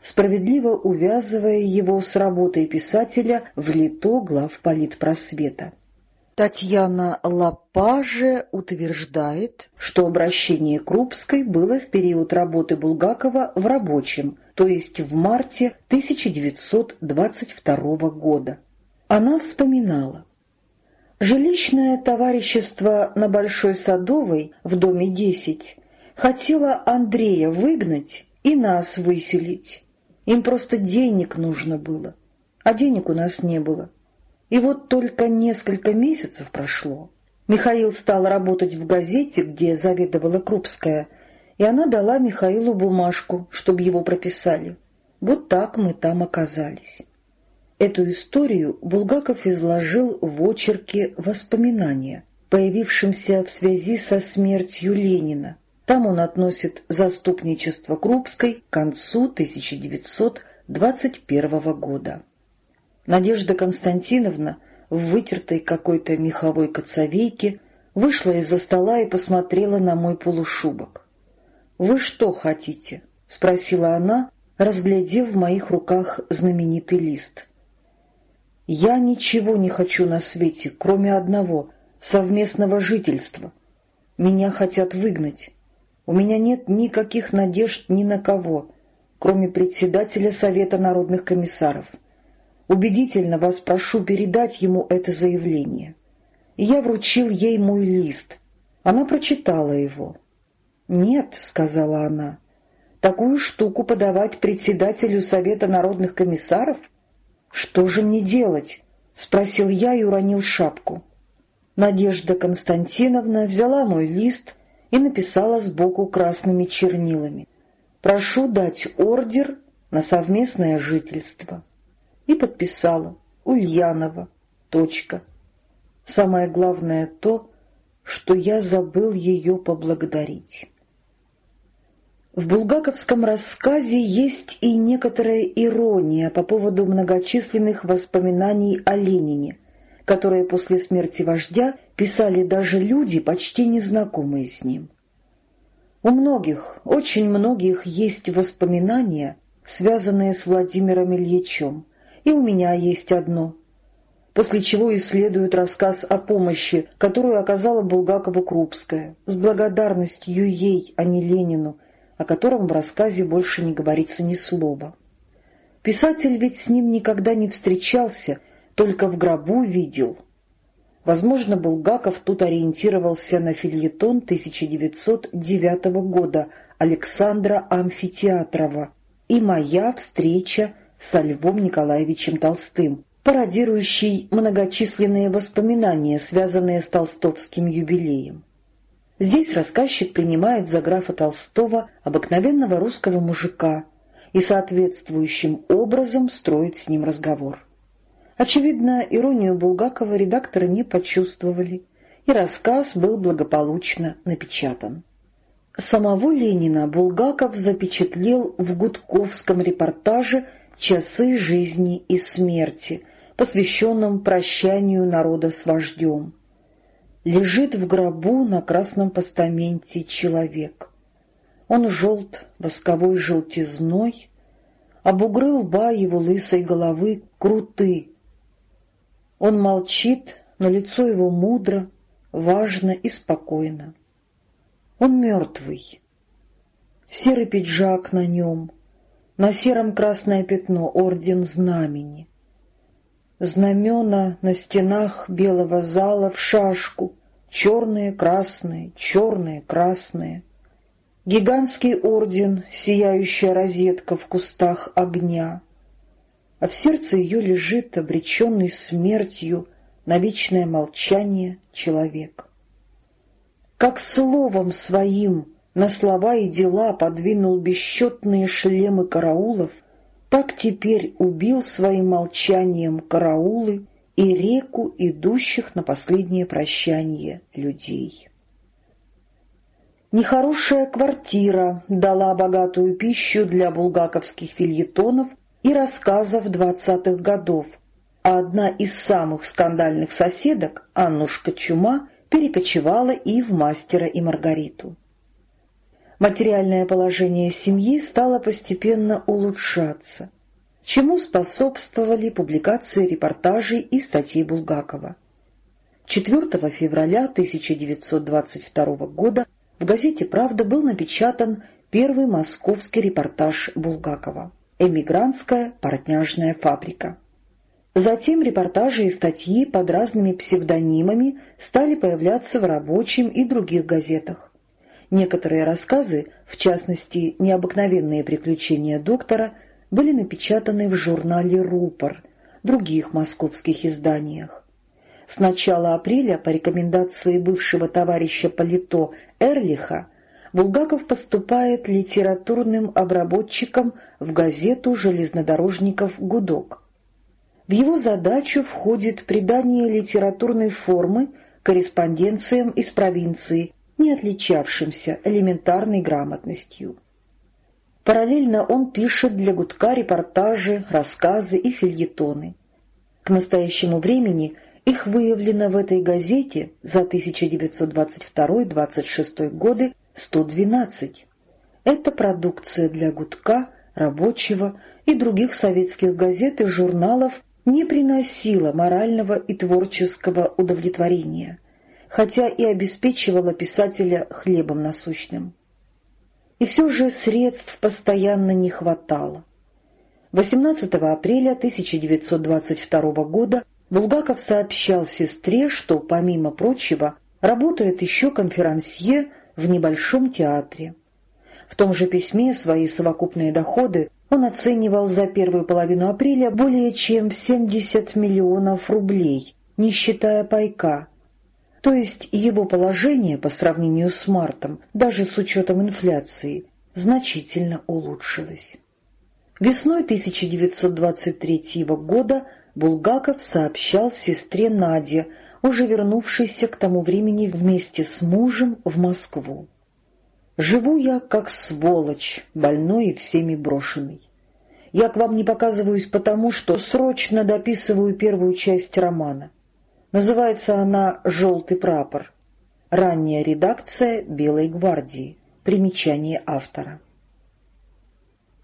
справедливо увязывая его с работой писателя в лито главполитпросвета. Татьяна Лапаже утверждает, что обращение Крупской было в период работы Булгакова в рабочем, то есть в марте 1922 года. Она вспоминала. Жилищное товарищество на Большой Садовой в доме 10 хотело Андрея выгнать и нас выселить. Им просто денег нужно было, а денег у нас не было. И вот только несколько месяцев прошло. Михаил стал работать в газете, где заведовала Крупская, и она дала Михаилу бумажку, чтобы его прописали. Вот так мы там оказались. Эту историю Булгаков изложил в очерке «Воспоминания», появившемся в связи со смертью Ленина. Там он относит заступничество Крупской к концу 1921 года. Надежда Константиновна в вытертой какой-то меховой коцовейке вышла из-за стола и посмотрела на мой полушубок. «Вы что хотите?» — спросила она, разглядев в моих руках знаменитый лист. «Я ничего не хочу на свете, кроме одного — совместного жительства. Меня хотят выгнать. У меня нет никаких надежд ни на кого, кроме председателя Совета народных комиссаров. Убедительно вас прошу передать ему это заявление. я вручил ей мой лист. Она прочитала его. «Нет», — сказала она, — «такую штуку подавать председателю Совета народных комиссаров? Что же мне делать?» — спросил я и уронил шапку. Надежда Константиновна взяла мой лист и написала сбоку красными чернилами. «Прошу дать ордер на совместное жительство» и подписала «Ульянова. Точка». Самое главное то, что я забыл ее поблагодарить. В булгаковском рассказе есть и некоторая ирония по поводу многочисленных воспоминаний о Ленине, которые после смерти вождя писали даже люди, почти незнакомые с ним. У многих, очень многих есть воспоминания, связанные с Владимиром Ильичем, и у меня есть одно. После чего исследует рассказ о помощи, которую оказала Булгакову Крупская, с благодарностью ей, а не Ленину, о котором в рассказе больше не говорится ни слова. Писатель ведь с ним никогда не встречался, только в гробу видел. Возможно, Булгаков тут ориентировался на фильетон 1909 года Александра Амфитеатрова и «Моя встреча со Львом Николаевичем Толстым, пародирующий многочисленные воспоминания, связанные с толстовским юбилеем. Здесь рассказчик принимает за графа Толстого обыкновенного русского мужика и соответствующим образом строит с ним разговор. Очевидно, иронию Булгакова редакторы не почувствовали, и рассказ был благополучно напечатан. Самого Ленина Булгаков запечатлел в гудковском репортаже «Часы жизни и смерти», посвященном прощанию народа с вождем. Лежит в гробу на красном постаменте человек. Он желт восковой желтизной, бугры лба его лысой головы круты. Он молчит, но лицо его мудро, важно и спокойно. Он мертвый. Серый пиджак на нем, на сером красное пятно, орден знамени. Знамена на стенах белого зала в шашку, черные, красные, черные, красные. Гигантский орден, сияющая розетка в кустах огня. А в сердце ее лежит, обреченный смертью, на вечное молчание человек. Как словом своим на слова и дела подвинул бесчетные шлемы караулов — так теперь убил своим молчанием караулы и реку идущих на последнее прощание людей. Нехорошая квартира дала богатую пищу для булгаковских фильетонов и рассказов двадцатых годов, а одна из самых скандальных соседок, Аннушка Чума, перекочевала и в «Мастера и Маргариту» материальное положение семьи стало постепенно улучшаться, чему способствовали публикации репортажей и статей Булгакова. 4 февраля 1922 года в газете «Правда» был напечатан первый московский репортаж Булгакова «Эмигрантская портняжная фабрика». Затем репортажи и статьи под разными псевдонимами стали появляться в рабочем и других газетах. Некоторые рассказы, в частности «Необыкновенные приключения доктора», были напечатаны в журнале «Рупор», других московских изданиях. С начала апреля по рекомендации бывшего товарища Полито Эрлиха Булгаков поступает литературным обработчиком в газету железнодорожников «Гудок». В его задачу входит придание литературной формы корреспонденциям из провинции не отличавшимся элементарной грамотностью. Параллельно он пишет для гудка репортажи, рассказы и фильетоны. К настоящему времени их выявлено в этой газете за 1922-26 годы 112. Это продукция для гудка, рабочего и других советских газет и журналов не приносила морального и творческого удовлетворения – хотя и обеспечивала писателя хлебом насущным. И все же средств постоянно не хватало. 18 апреля 1922 года Булгаков сообщал сестре, что, помимо прочего, работает еще конферансье в небольшом театре. В том же письме свои совокупные доходы он оценивал за первую половину апреля более чем в 70 миллионов рублей, не считая пайка, то есть его положение по сравнению с мартом, даже с учетом инфляции, значительно улучшилось. Весной 1923 года Булгаков сообщал сестре Наде, уже вернувшейся к тому времени вместе с мужем в Москву. «Живу я как сволочь, больной и всеми брошенный. Я к вам не показываюсь потому, что срочно дописываю первую часть романа. Называется она «Желтый прапор». Ранняя редакция «Белой гвардии». Примечание автора.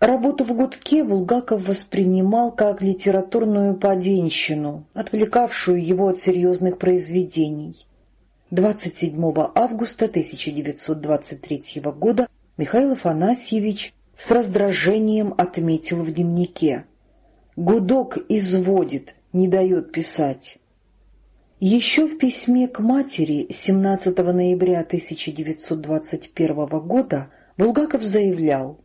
Работу в гудке Булгаков воспринимал как литературную поденщину, отвлекавшую его от серьезных произведений. 27 августа 1923 года Михаил Афанасьевич с раздражением отметил в дневнике. «Гудок изводит, не дает писать. Еще в письме к матери 17 ноября 1921 года Булгаков заявлял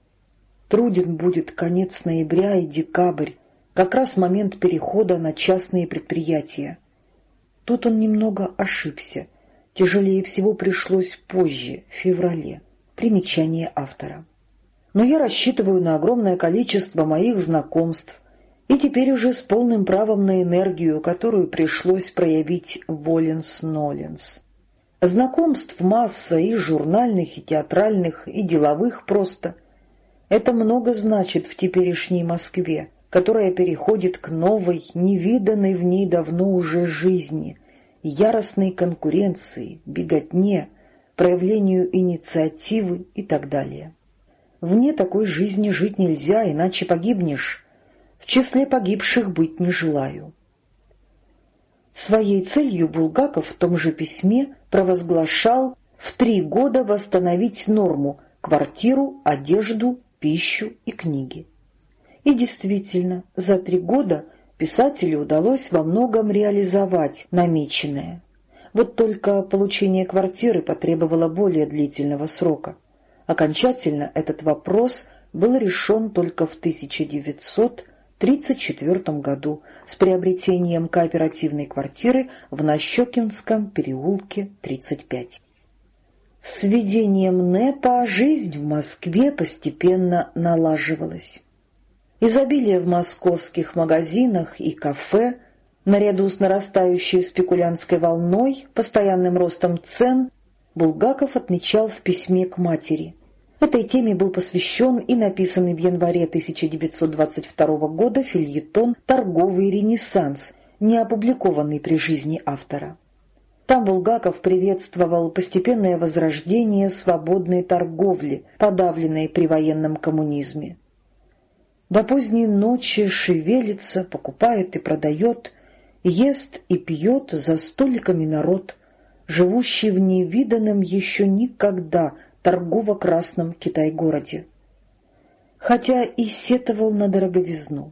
«Труден будет конец ноября и декабрь, как раз момент перехода на частные предприятия». Тут он немного ошибся. Тяжелее всего пришлось позже, в феврале. Примечание автора. Но я рассчитываю на огромное количество моих знакомств, и теперь уже с полным правом на энергию, которую пришлось проявить Воленс-Ноленс. Знакомств масса и журнальных, и театральных, и деловых просто. Это много значит в теперешней Москве, которая переходит к новой, невиданной в ней давно уже жизни, яростной конкуренции, беготне, проявлению инициативы и так далее. Вне такой жизни жить нельзя, иначе погибнешь. Числе погибших быть не желаю. Своей целью Булгаков в том же письме провозглашал в три года восстановить норму – квартиру, одежду, пищу и книги. И действительно, за три года писателю удалось во многом реализовать намеченное. Вот только получение квартиры потребовало более длительного срока. Окончательно этот вопрос был решен только в 1900 1934 году с приобретением кооперативной квартиры в Нащекинском переулке 35. С введением НЭПа жизнь в Москве постепенно налаживалась. Изобилие в московских магазинах и кафе, наряду с нарастающей спекулянтской волной, постоянным ростом цен, Булгаков отмечал в письме к матери – Этой теме был посвящен и написанный в январе 1922 года фильетон «Торговый ренессанс», не опубликованный при жизни автора. Там Булгаков приветствовал постепенное возрождение свободной торговли, подавленной при военном коммунизме. До поздней ночи шевелится, покупает и продает, ест и пьет за столиками народ, живущий в невиданном еще никогда – торгово-красном Китай-городе. Хотя и сетовал на дороговизну.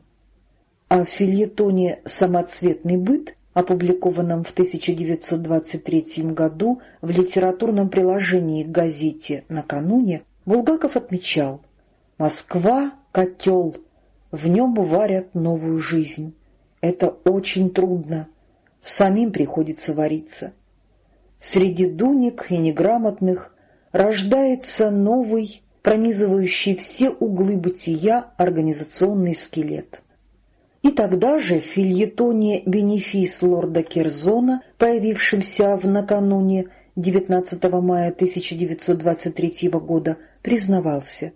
А в фильетоне «Самоцветный быт», опубликованном в 1923 году в литературном приложении к газете «Накануне», Булгаков отмечал «Москва — котел, в нем варят новую жизнь. Это очень трудно, самим приходится вариться. Среди дуник и неграмотных рождается новый, пронизывающий все углы бытия организационный скелет. И тогда же в фильетоне «Бенефис лорда Керзона», появившемся в накануне 19 мая 1923 года, признавался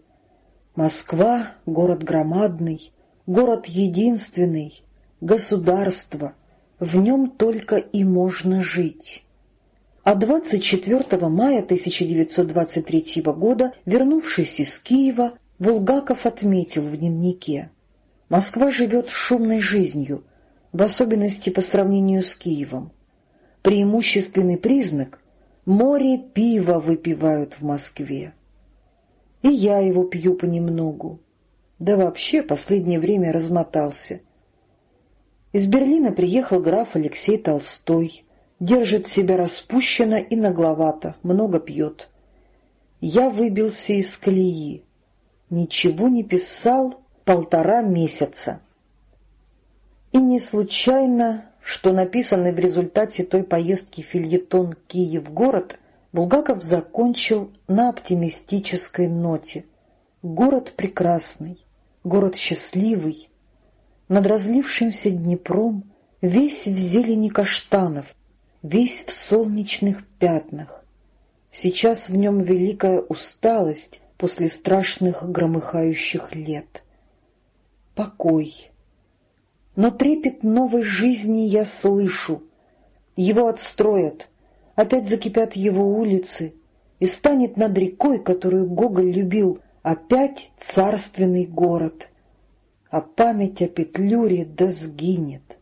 «Москва — город громадный, город единственный, государство, в нем только и можно жить». А 24 мая 1923 года, вернувшись из Киева, Булгаков отметил в дневнике «Москва живет шумной жизнью, в особенности по сравнению с Киевом. Преимущественный признак — море пива выпивают в Москве. И я его пью понемногу. Да вообще последнее время размотался. Из Берлина приехал граф Алексей Толстой — Держит себя распущенно и нагловато, много пьет. Я выбился из колеи. Ничего не писал полтора месяца. И не случайно, что написанный в результате той поездки фильетон «Киев-город» Булгаков закончил на оптимистической ноте. Город прекрасный, город счастливый. Над разлившимся Днепром весь в зелени каштанов, весь в солнечных пятнах. Сейчас в нем великая усталость после страшных громыхающих лет. Покой. Но трепет новой жизни я слышу. Его отстроят, опять закипят его улицы, и станет над рекой, которую Гоголь любил, опять царственный город. А память о Петлюре да сгинет.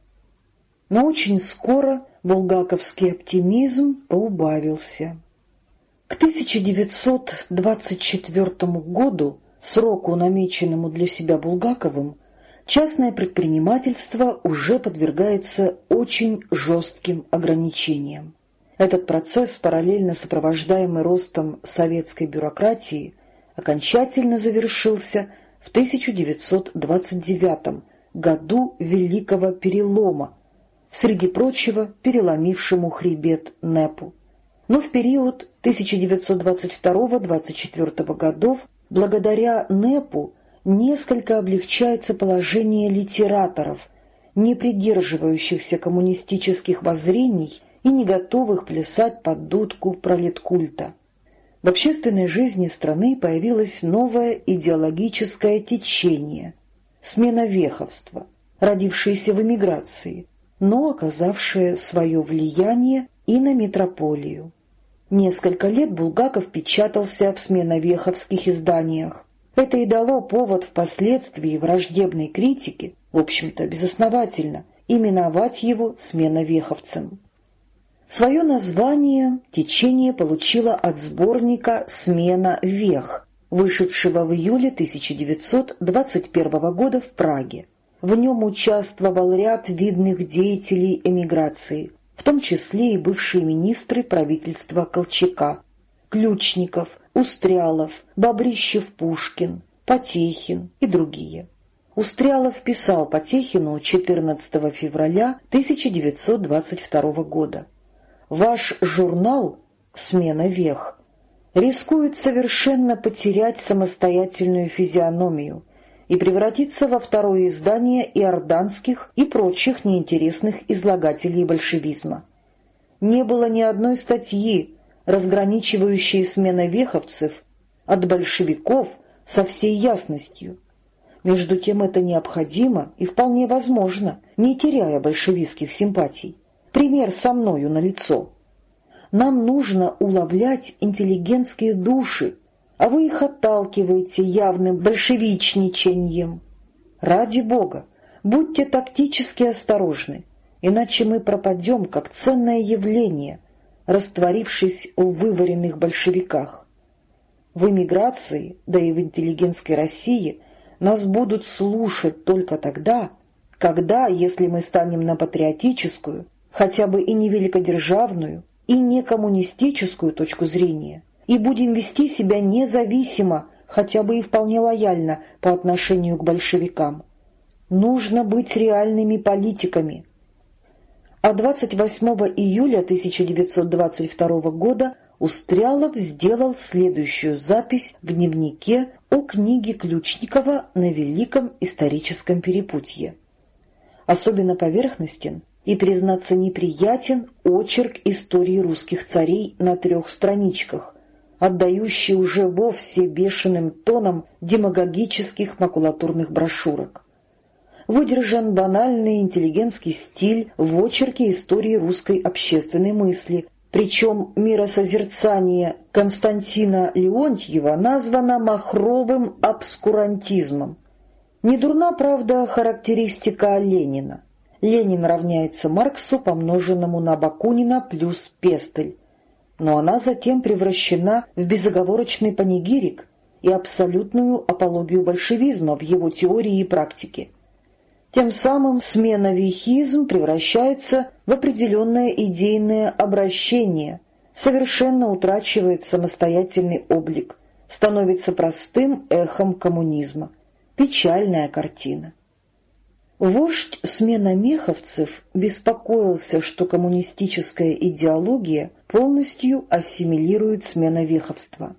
Но очень скоро булгаковский оптимизм поубавился. К 1924 году, сроку, намеченному для себя Булгаковым, частное предпринимательство уже подвергается очень жестким ограничениям. Этот процесс, параллельно сопровождаемый ростом советской бюрократии, окончательно завершился в 1929 году Великого Перелома, среди прочего переломившему хребет Непу. Но в период 1922-24 годов благодаря НЭПу несколько облегчается положение литераторов, не придерживающихся коммунистических воззрений и не готовых плясать под дудку пролеткульта. В общественной жизни страны появилось новое идеологическое течение – смена веховства, родившееся в эмиграции, но оказавшее свое влияние и на метрополию. Несколько лет Булгаков печатался в сменовеховских изданиях. Это и дало повод впоследствии враждебной критике, в общем-то безосновательно, именовать его сменовеховцем. Свое название течение получило от сборника «Смена вех», вышедшего в июле 1921 года в Праге. В нем участвовал ряд видных деятелей эмиграции, в том числе и бывшие министры правительства Колчака, Ключников, Устрялов, Бобрищев-Пушкин, Потехин и другие. Устрялов писал Потехину 14 февраля 1922 года. Ваш журнал «Смена вех» рискует совершенно потерять самостоятельную физиономию и превратиться во второе издание иорданских и прочих неинтересных излагателей большевизма. Не было ни одной статьи, разграничивающей сменовеховцев от большевиков со всей ясностью. Между тем это необходимо и вполне возможно, не теряя большевистских симпатий. Пример со мною налицо. Нам нужно уловлять интеллигентские души, а вы их отталкиваете явным большевичничаньем. Ради Бога, будьте тактически осторожны, иначе мы пропадем как ценное явление, растворившись в вываренных большевиках. В эмиграции, да и в интеллигентской России, нас будут слушать только тогда, когда, если мы станем на патриотическую, хотя бы и не великодержавную, и не коммунистическую точку зрения, и будем вести себя независимо, хотя бы и вполне лояльно по отношению к большевикам. Нужно быть реальными политиками. А 28 июля 1922 года Устрялов сделал следующую запись в дневнике о книге Ключникова на Великом историческом перепутье. Особенно поверхностен и, признаться, неприятен очерк истории русских царей на трех страничках, отдающий уже вовсе бешеным тоном демагогических макулатурных брошюрок. Выдержан банальный интеллигентский стиль в очерке истории русской общественной мысли, причем миросозерцание Константина Леонтьева названо махровым обскурантизмом. Не дурна, правда, характеристика Ленина. Ленин равняется Марксу, помноженному на Бакунина плюс Пестель. Но она затем превращена в безоговорочный панигирик и абсолютную апологию большевизма в его теории и практике. Тем самым смена-вихизм превращается в определенное идейное обращение, совершенно утрачивает самостоятельный облик, становится простым эхом коммунизма. Печальная картина. Вождь сменомеховцев беспокоился, что коммунистическая идеология полностью ассимилирует сменовеховство.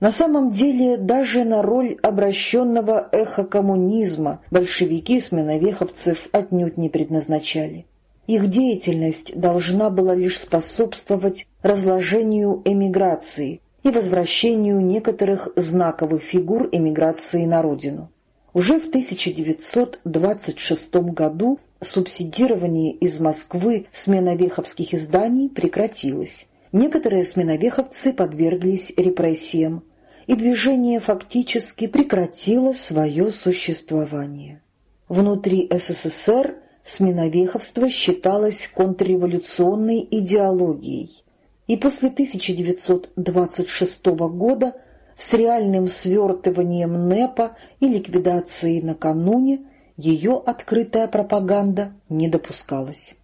На самом деле даже на роль обращенного эхо коммунизма большевики сменовеховцев отнюдь не предназначали. Их деятельность должна была лишь способствовать разложению эмиграции и возвращению некоторых знаковых фигур эмиграции на родину. Уже в 1926 году субсидирование из Москвы сменовеховских изданий прекратилось. Некоторые сменовеховцы подверглись репрессиям, и движение фактически прекратило свое существование. Внутри СССР сменовеховство считалось контрреволюционной идеологией, и после 1926 года с реальным свертыванием НЭПа и ликвидацией накануне ее открытая пропаганда не допускалась.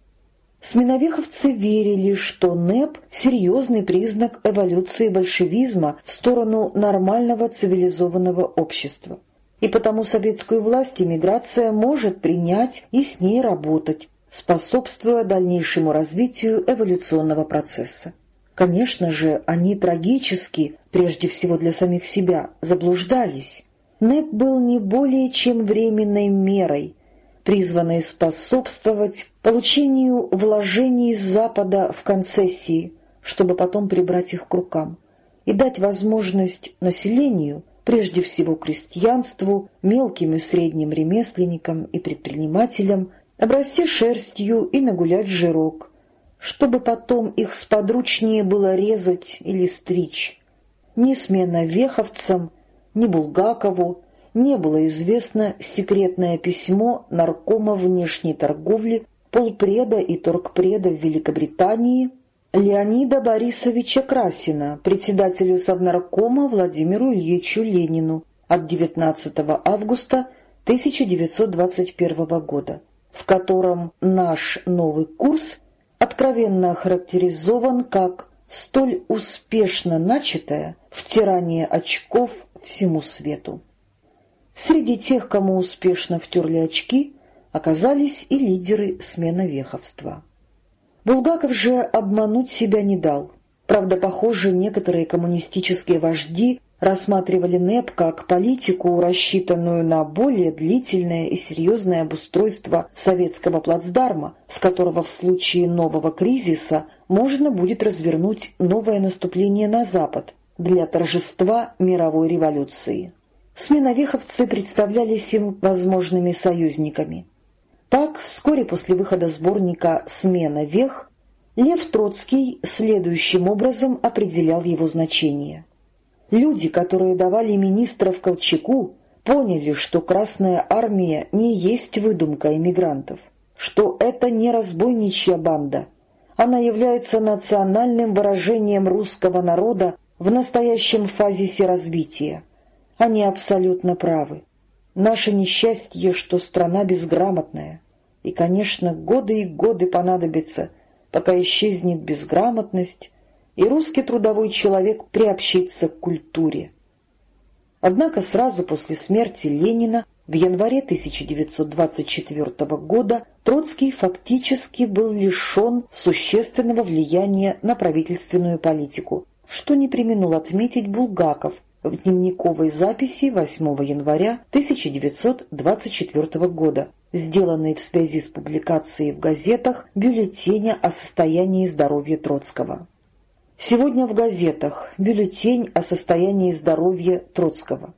Сменовеховцы верили, что НЭП — серьезный признак эволюции большевизма в сторону нормального цивилизованного общества. И потому советскую власть иммиграция может принять и с ней работать, способствуя дальнейшему развитию эволюционного процесса. Конечно же, они трагически, прежде всего для самих себя, заблуждались. НЭП был не более чем временной мерой, призванной способствовать получению вложений с Запада в концессии, чтобы потом прибрать их к рукам, и дать возможность населению, прежде всего крестьянству, мелким и средним ремесленникам и предпринимателям, обрасти шерстью и нагулять жирок, чтобы потом их сподручнее было резать или стричь. Ни смена веховцам, ни Булгакову не было известно секретное письмо наркома внешней торговли, полпреда и торгпреда в Великобритании Леонида Борисовича Красина, председателю Совнаркома Владимиру Ильичу Ленину от 19 августа 1921 года, в котором наш новый курс откровенно охарактеризован как столь успешно начатое втирание очков всему свету. Среди тех, кому успешно втерли очки, оказались и лидеры сменовеховства. Булгаков же обмануть себя не дал. Правда, похоже, некоторые коммунистические вожди рассматривали НЭП как политику, рассчитанную на более длительное и серьезное обустройство советского плацдарма, с которого в случае нового кризиса можно будет развернуть новое наступление на Запад для торжества мировой революции. Сменовеховцы представлялись им возможными союзниками. Так, вскоре после выхода сборника «Смена вех» Лев Троцкий следующим образом определял его значение – Люди, которые давали министров Колчаку, поняли, что Красная Армия не есть выдумка эмигрантов, что это не разбойничья банда. Она является национальным выражением русского народа в настоящем фазисе развития. Они абсолютно правы. Наше несчастье, что страна безграмотная. И, конечно, годы и годы понадобятся, пока исчезнет безграмотность, и русский трудовой человек приобщится к культуре. Однако сразу после смерти Ленина в январе 1924 года Троцкий фактически был лишен существенного влияния на правительственную политику, что не применул отметить Булгаков в дневниковой записи 8 января 1924 года, сделанной в связи с публикацией в газетах бюллетеня о состоянии здоровья Троцкого. Сегодня в газетах бюллетень о состоянии здоровья Троцкого.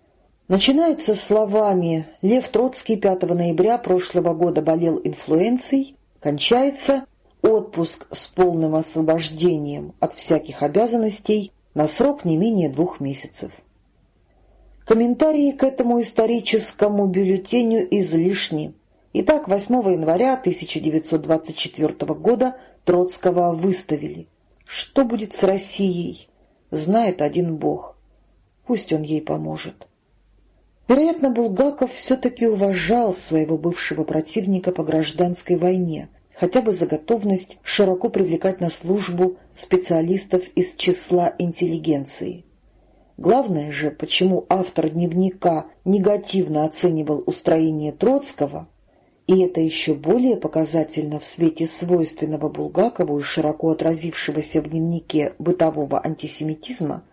Начинается словами «Лев Троцкий 5 ноября прошлого года болел инфлюенцией», кончается «Отпуск с полным освобождением от всяких обязанностей на срок не менее двух месяцев». Комментарии к этому историческому бюллетеню излишни. Итак, 8 января 1924 года Троцкого выставили. Что будет с Россией, знает один Бог. Пусть он ей поможет. Вероятно, Булгаков все-таки уважал своего бывшего противника по гражданской войне, хотя бы за готовность широко привлекать на службу специалистов из числа интеллигенции. Главное же, почему автор дневника негативно оценивал устроение Троцкого, и это еще более показательно в свете свойственного Булгакову и широко отразившегося в дневнике бытового антисемитизма,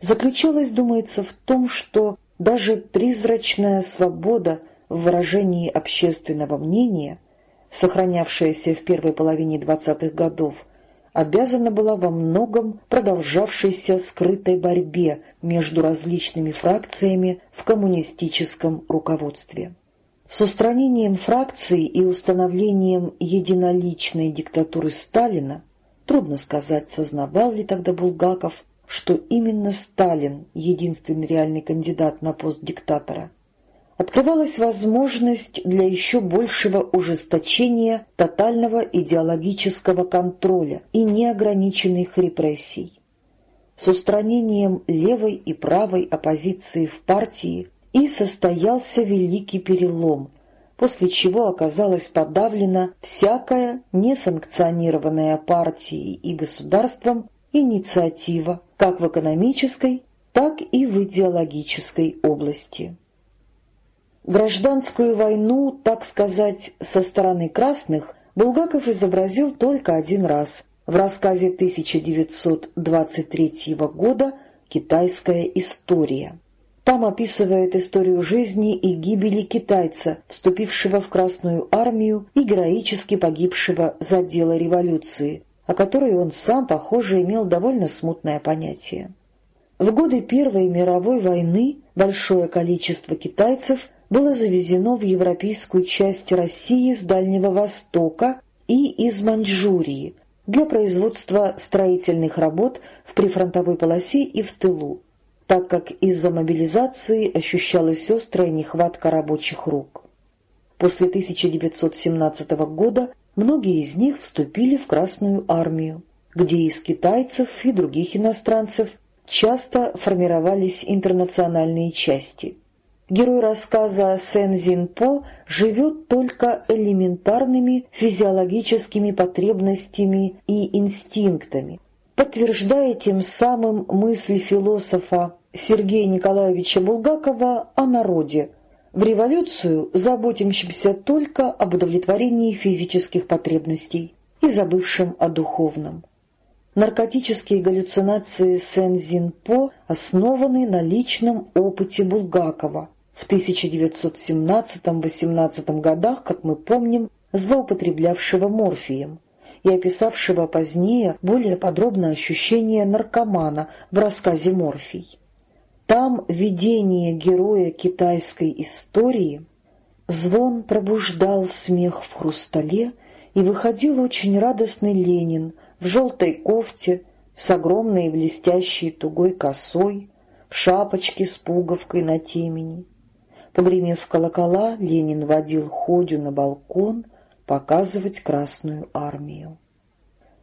заключалось, думается, в том, что даже призрачная свобода в выражении общественного мнения, сохранявшаяся в первой половине двадцатых годов, обязана была во многом продолжавшейся скрытой борьбе между различными фракциями в коммунистическом руководстве. С устранением фракций и установлением единоличной диктатуры Сталина трудно сказать, сознавал ли тогда Булгаков, что именно Сталин — единственный реальный кандидат на пост диктатора. Открывалась возможность для еще большего ужесточения тотального идеологического контроля и неограниченных репрессий. С устранением левой и правой оппозиции в партии и состоялся великий перелом, после чего оказалась подавлена всякая несанкционированная партией и государством инициатива как в экономической, так и в идеологической области. Гражданскую войну, так сказать, со стороны красных Булгаков изобразил только один раз, в рассказе 1923 года «Китайская история». Там описывает историю жизни и гибели китайца, вступившего в Красную армию и героически погибшего за дело революции, о которой он сам, похоже, имел довольно смутное понятие. В годы Первой мировой войны большое количество китайцев было завезено в европейскую часть России с Дальнего Востока и из Маньчжурии для производства строительных работ в прифронтовой полосе и в тылу, так как из-за мобилизации ощущалась острая нехватка рабочих рук. После 1917 года многие из них вступили в Красную армию, где из китайцев и других иностранцев часто формировались интернациональные части. Герой рассказа Сэн Зин По живет только элементарными физиологическими потребностями и инстинктами, подтверждая тем самым мысль философа Сергея Николаевича Булгакова о народе, в революцию заботимся только об удовлетворении физических потребностей и забывшим о духовном. Наркотические галлюцинации Сен-Зин-По основаны на личном опыте Булгакова. В 1917-18 годах, как мы помним, злоупотреблявшего морфием и описавшего позднее более подробно ощущения наркомана в рассказе «Морфий». Там видение героя китайской истории, звон пробуждал смех в хрустале, и выходил очень радостный Ленин в желтой кофте, с огромной блестящей тугой косой, в шапочке с пуговкой на темени. Погремев колокола, Ленин водил Ходю на балкон показывать Красную армию.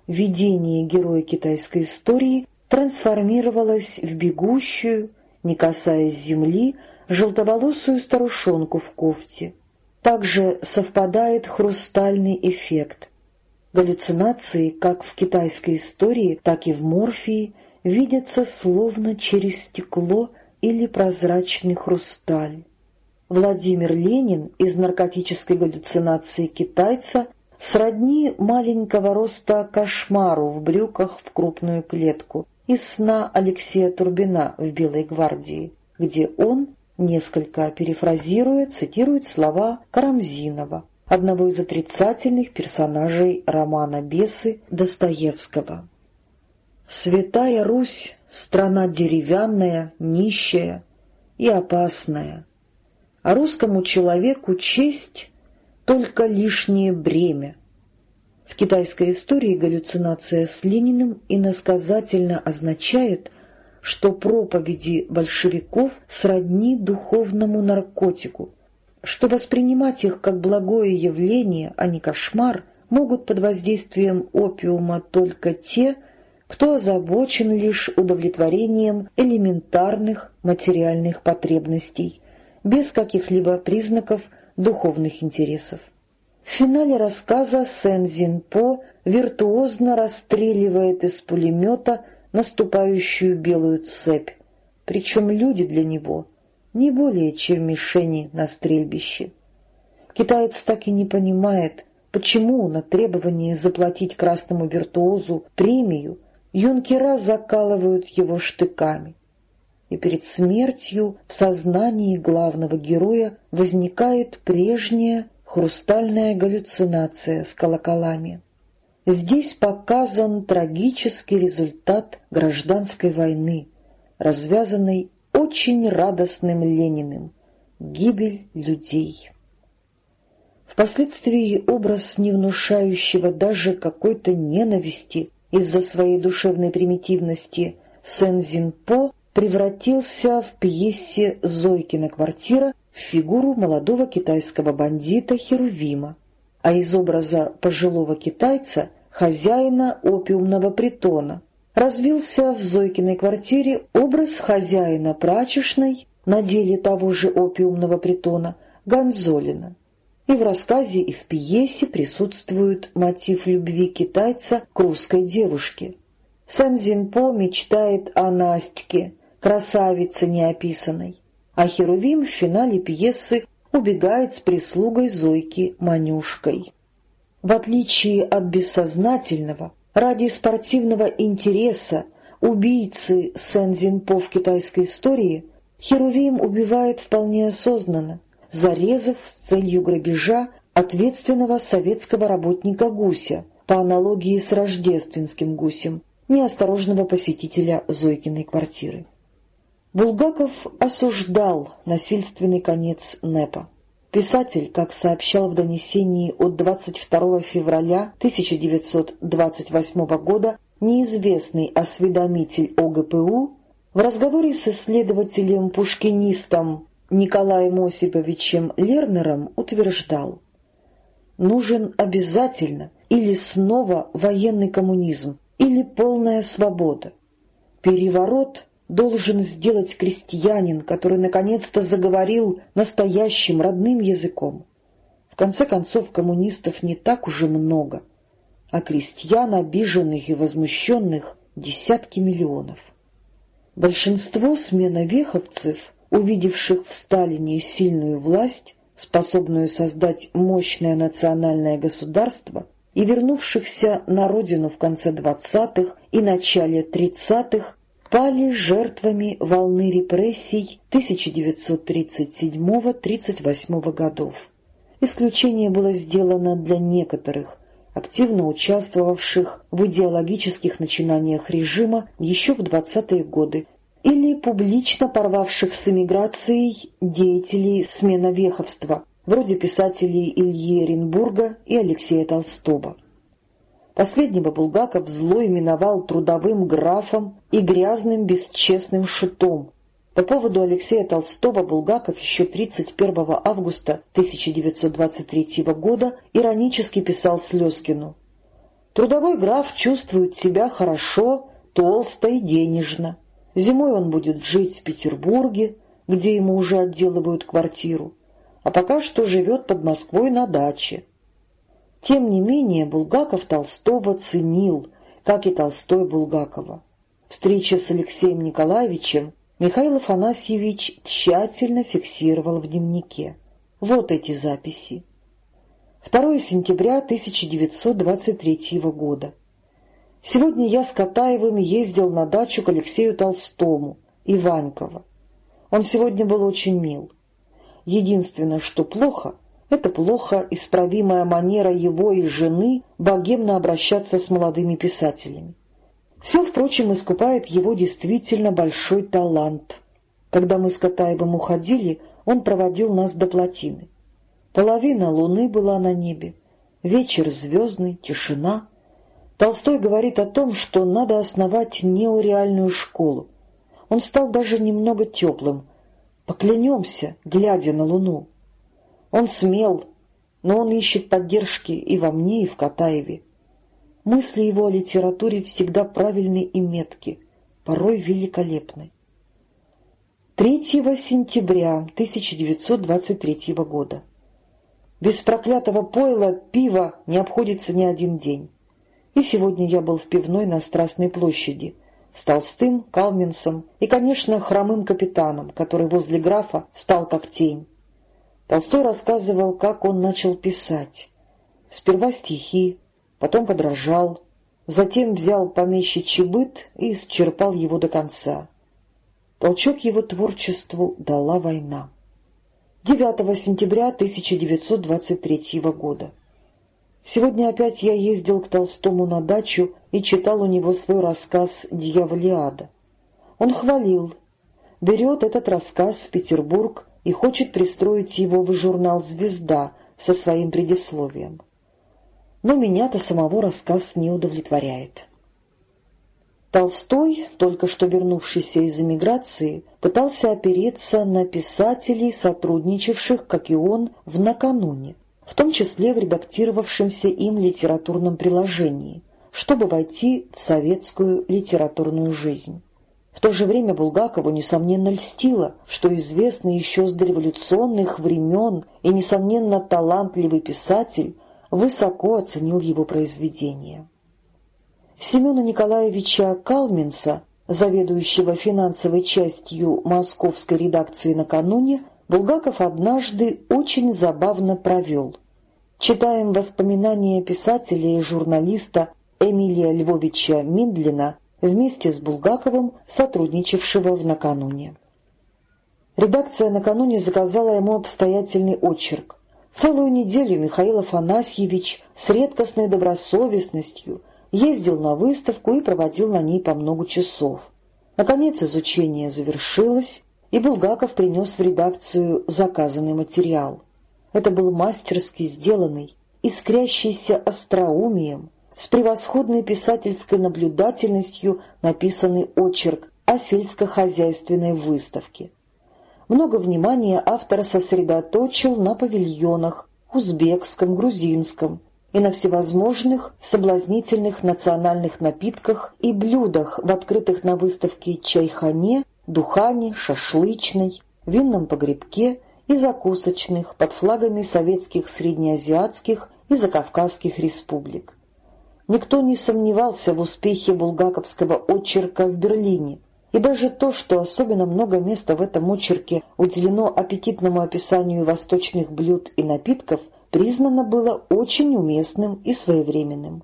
Видение героя китайской истории трансформировалось в бегущую, не касаясь земли, желтоволосую старушонку в кофте. Также совпадает хрустальный эффект. Галлюцинации, как в китайской истории, так и в морфии, видятся словно через стекло или прозрачный хрусталь. Владимир Ленин из наркотической галлюцинации китайца сродни маленького роста кошмару в брюках в крупную клетку, из сна Алексея Турбина в «Белой гвардии», где он, несколько перефразируя, цитирует слова Карамзинова, одного из отрицательных персонажей романа «Бесы» Достоевского. «Святая Русь — страна деревянная, нищая и опасная, а русскому человеку честь — только лишнее бремя, в китайской истории галлюцинация с Лениным иносказательно означает, что проповеди большевиков сродни духовному наркотику, что воспринимать их как благое явление, а не кошмар, могут под воздействием опиума только те, кто озабочен лишь удовлетворением элементарных материальных потребностей, без каких-либо признаков духовных интересов. В финале рассказа Сэн Зинпо виртуозно расстреливает из пулемета наступающую белую цепь, причем люди для него не более чем мишени на стрельбище. Китаец так и не понимает, почему на требование заплатить красному виртуозу премию юнкера закалывают его штыками. И перед смертью в сознании главного героя возникает прежняя хрустальная галлюцинация с колоколами. Здесь показан трагический результат гражданской войны, развязанной очень радостным Лениным — гибель людей. Впоследствии образ не внушающего даже какой-то ненависти из-за своей душевной примитивности Сен-Зинпо превратился в пьесе «Зойкина квартира» фигуру молодого китайского бандита Херувима, а из образа пожилого китайца — хозяина опиумного притона. Развился в Зойкиной квартире образ хозяина прачечной на деле того же опиумного притона Гонзолина. И в рассказе, и в пьесе присутствует мотив любви китайца к русской девушке. Сан Зинпо мечтает о Настике, красавице неописанной а Херувим в финале пьесы убегает с прислугой Зойки Манюшкой. В отличие от бессознательного, ради спортивного интереса, убийцы Сен-Зинпо в китайской истории, Херувим убивает вполне осознанно, зарезав с целью грабежа ответственного советского работника Гуся, по аналогии с рождественским гусем, неосторожного посетителя Зойкиной квартиры. Булгаков осуждал насильственный конец НЭПа. Писатель, как сообщал в донесении от 22 февраля 1928 года неизвестный осведомитель ОГПУ, в разговоре с исследователем-пушкинистом Николаем Осиповичем Лернером утверждал, «Нужен обязательно или снова военный коммунизм, или полная свобода. Переворот должен сделать крестьянин, который наконец-то заговорил настоящим родным языком. В конце концов, коммунистов не так уже много, а крестьян, обиженных и возмущенных, десятки миллионов. Большинство сменовеховцев, увидевших в Сталине сильную власть, способную создать мощное национальное государство, и вернувшихся на родину в конце двадцатых и начале тридцатых, пали жертвами волны репрессий 1937-38 годов. Исключение было сделано для некоторых, активно участвовавших в идеологических начинаниях режима еще в 20-е годы или публично порвавших с эмиграцией деятелей сменовеховства, вроде писателей Ильи Оренбурга и Алексея Толстого. Последнего Булгаков зло именовал трудовым графом и грязным бесчестным шутом. По поводу Алексея Толстого Булгаков еще 31 августа 1923 года иронически писал Слезкину. «Трудовой граф чувствует себя хорошо, толсто и денежно. Зимой он будет жить в Петербурге, где ему уже отделывают квартиру, а пока что живет под Москвой на даче. Тем не менее Булгаков Толстого ценил, как и Толстой Булгакова. Встреча с Алексеем Николаевичем Михаил Афанасьевич тщательно фиксировал в дневнике. Вот эти записи. 2 сентября 1923 года. Сегодня я с Катаевым ездил на дачу к Алексею Толстому, Иванькова. Он сегодня был очень мил. Единственное, что плохо — это плохо исправимая манера его и жены богемно обращаться с молодыми писателями. Все, впрочем, искупает его действительно большой талант. Когда мы с Катаевым уходили, он проводил нас до плотины. Половина луны была на небе, вечер звездный, тишина. Толстой говорит о том, что надо основать неореальную школу. Он стал даже немного теплым. Поклянемся, глядя на луну. Он смел, но он ищет поддержки и во мне, и в Катаеве. Мысли его о литературе всегда правильны и метки, порой великолепны. 3 сентября 1923 года. Без проклятого пойла пива не обходится ни один день. И сегодня я был в пивной на Страстной площади с Толстым, Калминсом и, конечно, хромым капитаном, который возле графа стал как тень. Толстой рассказывал, как он начал писать. Сперва стихи, потом подражал, затем взял помещичий быт и исчерпал его до конца. Толчок его творчеству дала война. 9 сентября 1923 года. Сегодня опять я ездил к Толстому на дачу и читал у него свой рассказ «Дьяволиада». Он хвалил, берет этот рассказ в Петербург и хочет пристроить его в журнал «Звезда» со своим предисловием. Но меня-то самого рассказ не удовлетворяет. Толстой, только что вернувшийся из эмиграции, пытался опереться на писателей, сотрудничавших, как и он, в «Накануне», в том числе в редактировавшемся им литературном приложении, чтобы войти в советскую литературную жизнь. В то же время Булгакову, несомненно, льстило, что известный еще с дореволюционных времен и, несомненно, талантливый писатель высоко оценил его произведения. Семена Николаевича Калминса, заведующего финансовой частью московской редакции накануне, Булгаков однажды очень забавно провел. Читаем воспоминания писателя и журналиста Эмилия Львовича Миндлина вместе с Булгаковым, сотрудничавшего в «Накануне». Редакция накануне заказала ему обстоятельный очерк. Целую неделю Михаил Афанасьевич с редкостной добросовестностью ездил на выставку и проводил на ней по много часов. Наконец изучение завершилось, и Булгаков принес в редакцию заказанный материал. Это был мастерски сделанный, искрящийся остроумием, с превосходной писательской наблюдательностью написанный очерк о сельскохозяйственной выставке. Много внимания автор сосредоточил на павильонах, узбекском, грузинском и на всевозможных соблазнительных национальных напитках и блюдах в открытых на выставке чайхане, духане, шашлычной, винном погребке и закусочных под флагами советских среднеазиатских и закавказских республик. Никто не сомневался в успехе булгаковского очерка в Берлине, и даже то, что особенно много места в этом очерке уделено аппетитному описанию восточных блюд и напитков, признано было очень уместным и своевременным.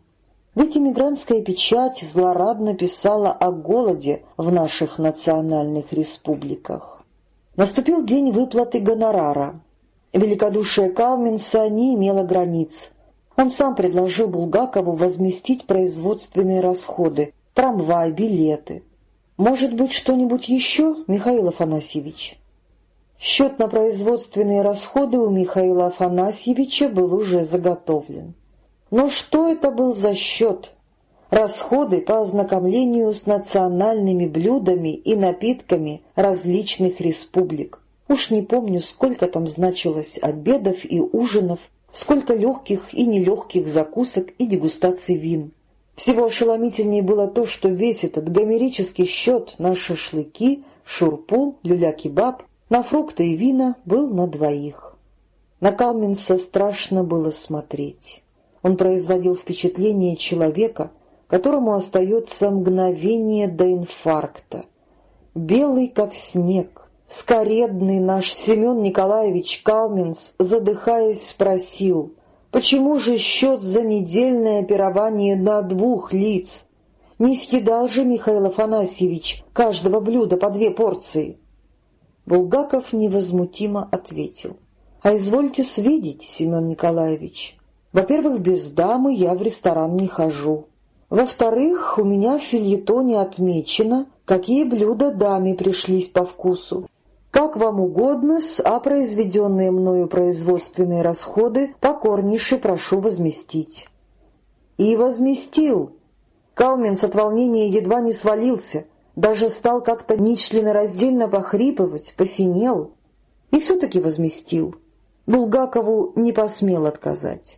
Ведь иммигрантская печать злорадно писала о голоде в наших национальных республиках. Наступил день выплаты гонорара. Великодушие Калминса не имело границ. Он сам предложил Булгакову возместить производственные расходы, трамвай, билеты. Может быть, что-нибудь еще, Михаил Афанасьевич? Счет на производственные расходы у Михаила Афанасьевича был уже заготовлен. Но что это был за счет? Расходы по ознакомлению с национальными блюдами и напитками различных республик. Уж не помню, сколько там значилось обедов и ужинов, сколько легких и нелегких закусок и дегустаций вин. Всего ошеломительнее было то, что весь этот гомерический счет на шашлыки, шурпу, люля-кебаб, на фрукты и вина был на двоих. На Калминса страшно было смотреть. Он производил впечатление человека, которому остается мгновение до инфаркта. Белый, как снег, скоредный наш Семен Николаевич Калминс, задыхаясь, спросил — Почему же счет за недельное пирование на двух лиц? Не съедал же Михаил Афанасьевич каждого блюда по две порции? Булгаков невозмутимо ответил. — А извольте свидеть, Семен Николаевич. Во-первых, без дамы я в ресторан не хожу. Во-вторых, у меня в фильетоне отмечено, какие блюда даме пришлись по вкусу. Как вам угодно, а произведенные мною производственные расходы покорнейше прошу возместить. И возместил. Калминс от волнения едва не свалился, даже стал как-то нечленораздельно похрипывать, посинел. И все-таки возместил. Булгакову не посмел отказать.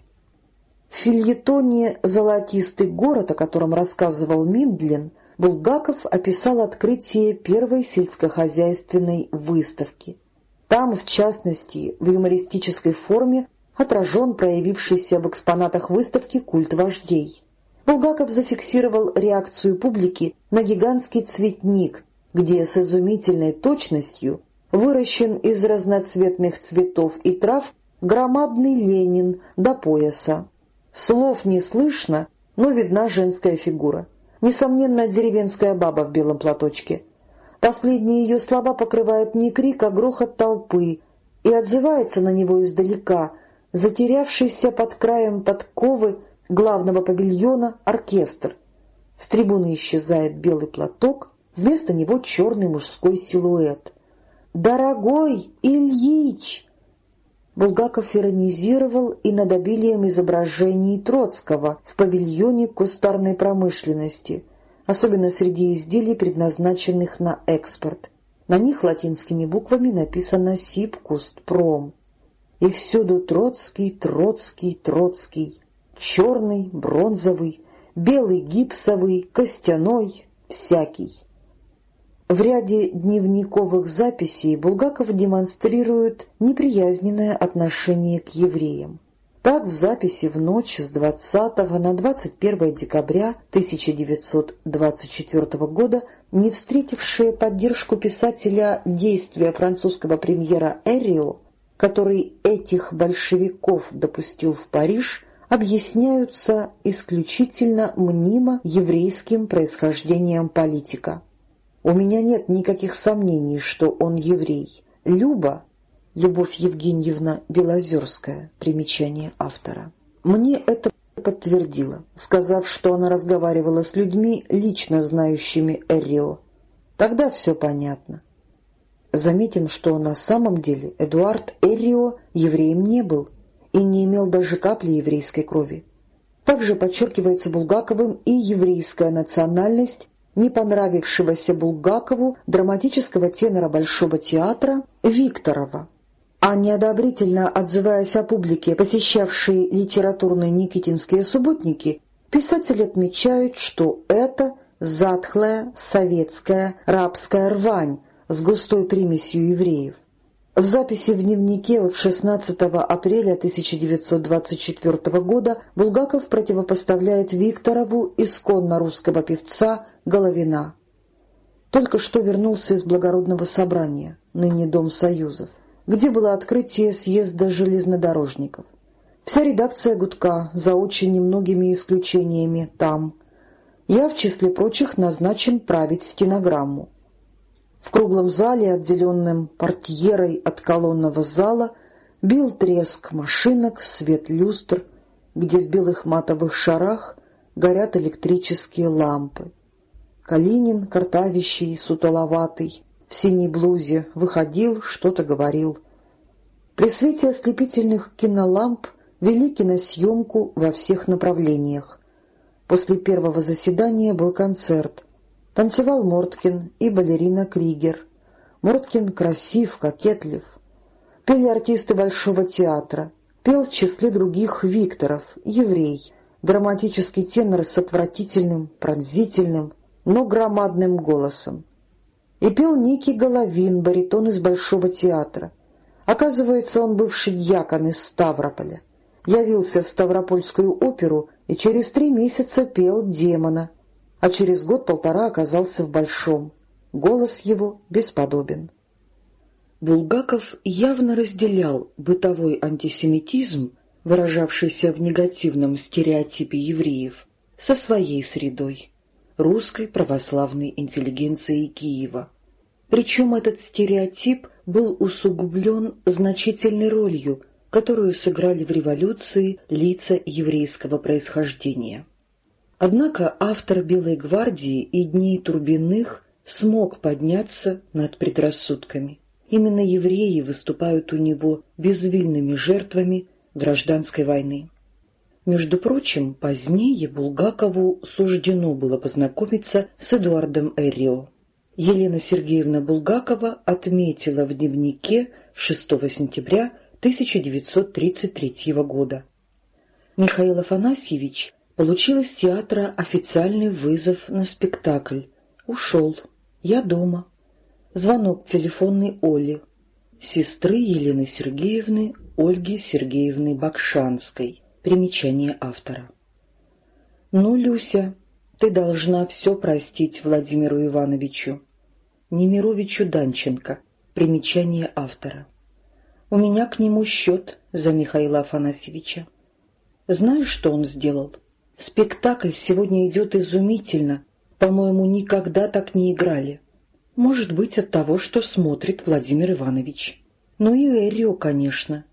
В фильетоне «Золотистый город», о котором рассказывал Миндлин, Булгаков описал открытие первой сельскохозяйственной выставки. Там, в частности, в юмористической форме отражен проявившийся в экспонатах выставки культ вождей. Булгаков зафиксировал реакцию публики на гигантский цветник, где с изумительной точностью выращен из разноцветных цветов и трав громадный Ленин до пояса. Слов не слышно, но видна женская фигура. Несомненно, деревенская баба в белом платочке. Последние ее слова покрывают не крик, а грохот толпы, и отзывается на него издалека, затерявшийся под краем подковы главного павильона оркестр. С трибуны исчезает белый платок, вместо него черный мужской силуэт. «Дорогой Ильич!» Булгаков иронизировал и над обилием изображений Троцкого в павильоне кустарной промышленности, особенно среди изделий, предназначенных на экспорт. На них латинскими буквами написано «Сибкустпром». И всюду Троцкий, Троцкий, Троцкий, черный, бронзовый, белый гипсовый, костяной, всякий. В ряде дневниковых записей Булгаков демонстрирует неприязненное отношение к евреям. Так в записи в ночь с 20 на 21 декабря 1924 года, не встретившие поддержку писателя действия французского премьера Эрио, который этих большевиков допустил в Париж, объясняются исключительно мнимо еврейским происхождением политика. У меня нет никаких сомнений, что он еврей. Люба, Любовь Евгеньевна Белозерская, примечание автора, мне это подтвердила, сказав, что она разговаривала с людьми, лично знающими Эрио. Тогда все понятно. Заметим, что на самом деле Эдуард Эрио евреем не был и не имел даже капли еврейской крови. Также подчеркивается Булгаковым и еврейская национальность не понравившегося Булгакову драматического тенора Большого театра Викторова. А неодобрительно отзываясь о публике, посещавшей литературные никитинские субботники, писатель отмечает, что это затхлая советская рабская рвань с густой примесью евреев. В записи в дневнике от 16 апреля 1924 года Булгаков противопоставляет Викторову исконно русского певца Головина. Только что вернулся из благородного собрания, ныне Дом Союзов, где было открытие съезда железнодорожников. Вся редакция «Гудка» за очень немногими исключениями там. Я, в числе прочих, назначен править стенограмму. В круглом зале, отделенном портьерой от колонного зала, бил треск машинок, свет люстр, где в белых матовых шарах горят электрические лампы. Калинин, картавящий, сутуловатый, в синей блузе, выходил, что-то говорил. При свете ослепительных киноламп вели киносъемку во всех направлениях. После первого заседания был концерт. Танцевал Морткин и балерина Кригер. Морткин красив, кокетлив. Пели артисты Большого театра. Пел в числе других Викторов, еврей, драматический тенор с отвратительным, пронзительным, но громадным голосом. И пел некий Головин, баритон из Большого театра. Оказывается, он бывший дьякон из Ставрополя. Явился в Ставропольскую оперу и через три месяца пел демона, а через год-полтора оказался в Большом. Голос его бесподобен. Булгаков явно разделял бытовой антисемитизм, выражавшийся в негативном стереотипе евреев, со своей средой — русской православной интеллигенцией Киева. Причем этот стереотип был усугублен значительной ролью, которую сыграли в революции лица еврейского происхождения. Однако автор «Белой гвардии» и «Дней Турбиных» смог подняться над предрассудками. Именно евреи выступают у него безвинными жертвами гражданской войны. Между прочим, позднее Булгакову суждено было познакомиться с Эдуардом Эрио. Елена Сергеевна Булгакова отметила в дневнике 6 сентября 1933 года. Михаил Афанасьевич Получил из театра официальный вызов на спектакль. Ушел. Я дома. Звонок телефонный Оле, сестры Елены Сергеевны Ольги Сергеевны Бакшанской. Примечание автора. «Ну, Люся, ты должна все простить Владимиру Ивановичу. Немировичу Данченко. Примечание автора. У меня к нему счет за Михаила Афанасьевича. Знаешь, что он сделал?» Спектакль сегодня идет изумительно. По-моему, никогда так не играли. Может быть, от того, что смотрит Владимир Иванович. Ну и Эрио, конечно.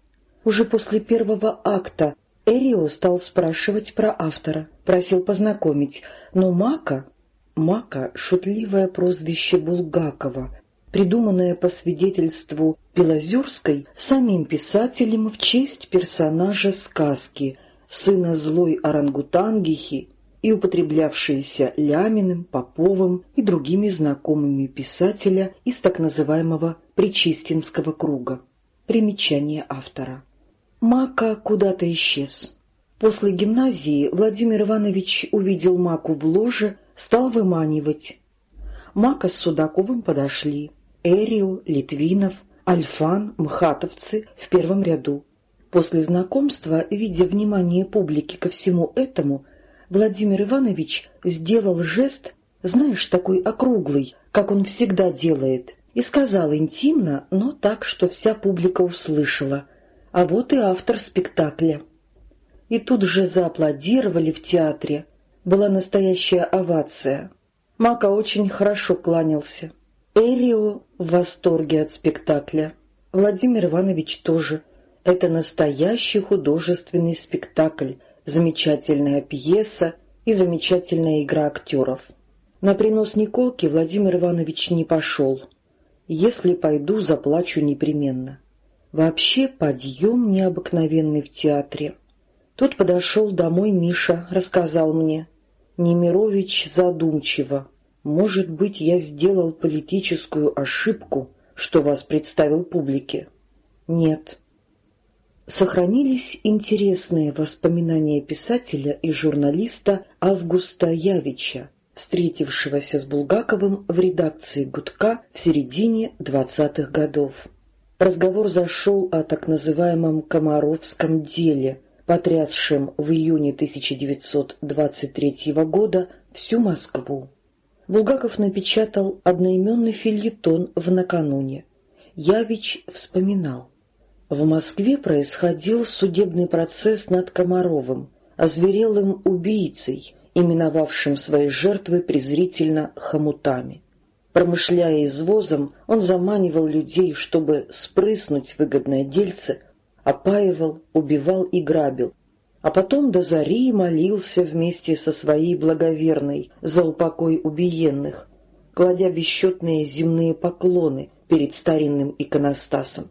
Уже после первого акта Эрио стал спрашивать про автора, просил познакомить, но Мака... Мака — шутливое прозвище Булгакова, придуманное по свидетельству Белозерской самим писателем в честь персонажа сказки — сына злой орангутангихи и употреблявшиеся Ляминым, Поповым и другими знакомыми писателя из так называемого Причистинского круга. Примечание автора. Мака куда-то исчез. После гимназии Владимир Иванович увидел Маку в ложе, стал выманивать. Мака с Судаковым подошли. Эрио, Литвинов, Альфан, Мхатовцы в первом ряду. После знакомства, видя внимание публики ко всему этому, Владимир Иванович сделал жест, знаешь, такой округлый, как он всегда делает, и сказал интимно, но так, что вся публика услышала. А вот и автор спектакля. и тут же зааплодировали в театре. Была настоящая овация. Мака очень хорошо кланялся. Элио в восторге от спектакля. Владимир Иванович тоже. Это настоящий художественный спектакль, замечательная пьеса и замечательная игра актеров. На принос Николки Владимир Иванович не пошел. Если пойду, заплачу непременно. Вообще подъем необыкновенный в театре. Тут подошел домой Миша, рассказал мне. Немирович задумчиво. «Может быть, я сделал политическую ошибку, что вас представил публике?» «Нет». Сохранились интересные воспоминания писателя и журналиста Августа Явича, встретившегося с Булгаковым в редакции «Гудка» в середине двадцатых годов. Разговор зашел о так называемом «Комаровском деле», потрясшем в июне 1923 года всю Москву. Булгаков напечатал одноименный фильетон в накануне. Явич вспоминал. В Москве происходил судебный процесс над Комаровым, озверелым убийцей, именовавшим свои жертвы презрительно хомутами. Промышляя извозом, он заманивал людей, чтобы спрыснуть выгодное дельце, опаивал, убивал и грабил, а потом до зари молился вместе со своей благоверной за упокой убиенных, кладя бесчетные земные поклоны перед старинным иконостасом.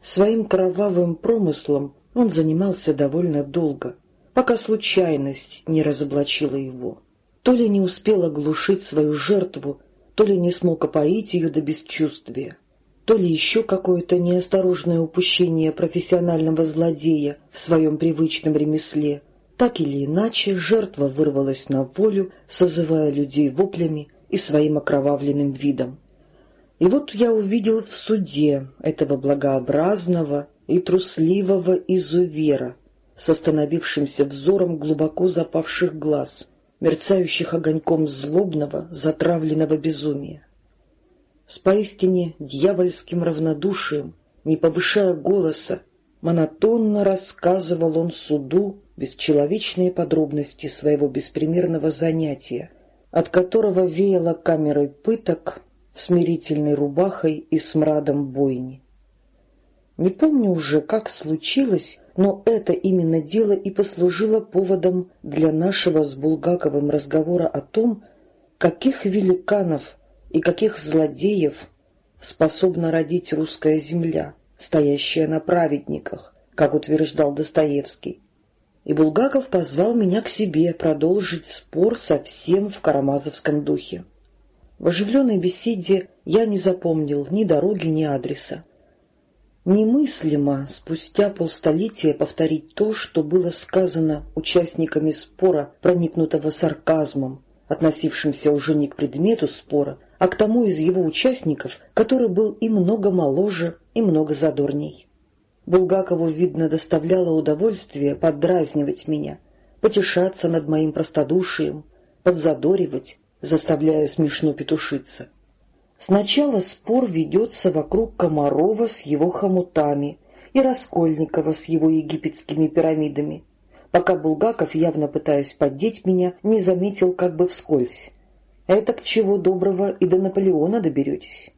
Своим кровавым промыслом он занимался довольно долго, пока случайность не разоблачила его. То ли не успел оглушить свою жертву, то ли не смог опоить ее до бесчувствия, то ли еще какое-то неосторожное упущение профессионального злодея в своем привычном ремесле. Так или иначе, жертва вырвалась на волю, созывая людей воплями и своим окровавленным видом. И вот я увидел в суде этого благообразного и трусливого изувера с остановившимся взором глубоко запавших глаз, мерцающих огоньком злобного, затравленного безумия. С поистине дьявольским равнодушием, не повышая голоса, монотонно рассказывал он суду бесчеловечные подробности своего беспримерного занятия, от которого веяло камерой пыток, смирительной рубахой и смрадом бойни. Не помню уже, как случилось, но это именно дело и послужило поводом для нашего с Булгаковым разговора о том, каких великанов и каких злодеев способна родить русская земля, стоящая на праведниках, как утверждал Достоевский. И Булгаков позвал меня к себе продолжить спор совсем в карамазовском духе. В оживленной беседе я не запомнил ни дороги, ни адреса. Немыслимо спустя полстолетия повторить то, что было сказано участниками спора, проникнутого сарказмом, относившимся уже не к предмету спора, а к тому из его участников, который был и много моложе, и много задорней. Булгакову, видно, доставляло удовольствие поддразнивать меня, потешаться над моим простодушием, подзадоривать, заставляя смешно петушиться. Сначала спор ведется вокруг Комарова с его хомутами и Раскольникова с его египетскими пирамидами, пока Булгаков, явно пытаясь поддеть меня, не заметил как бы вскользь. Это к чего доброго и до Наполеона доберетесь.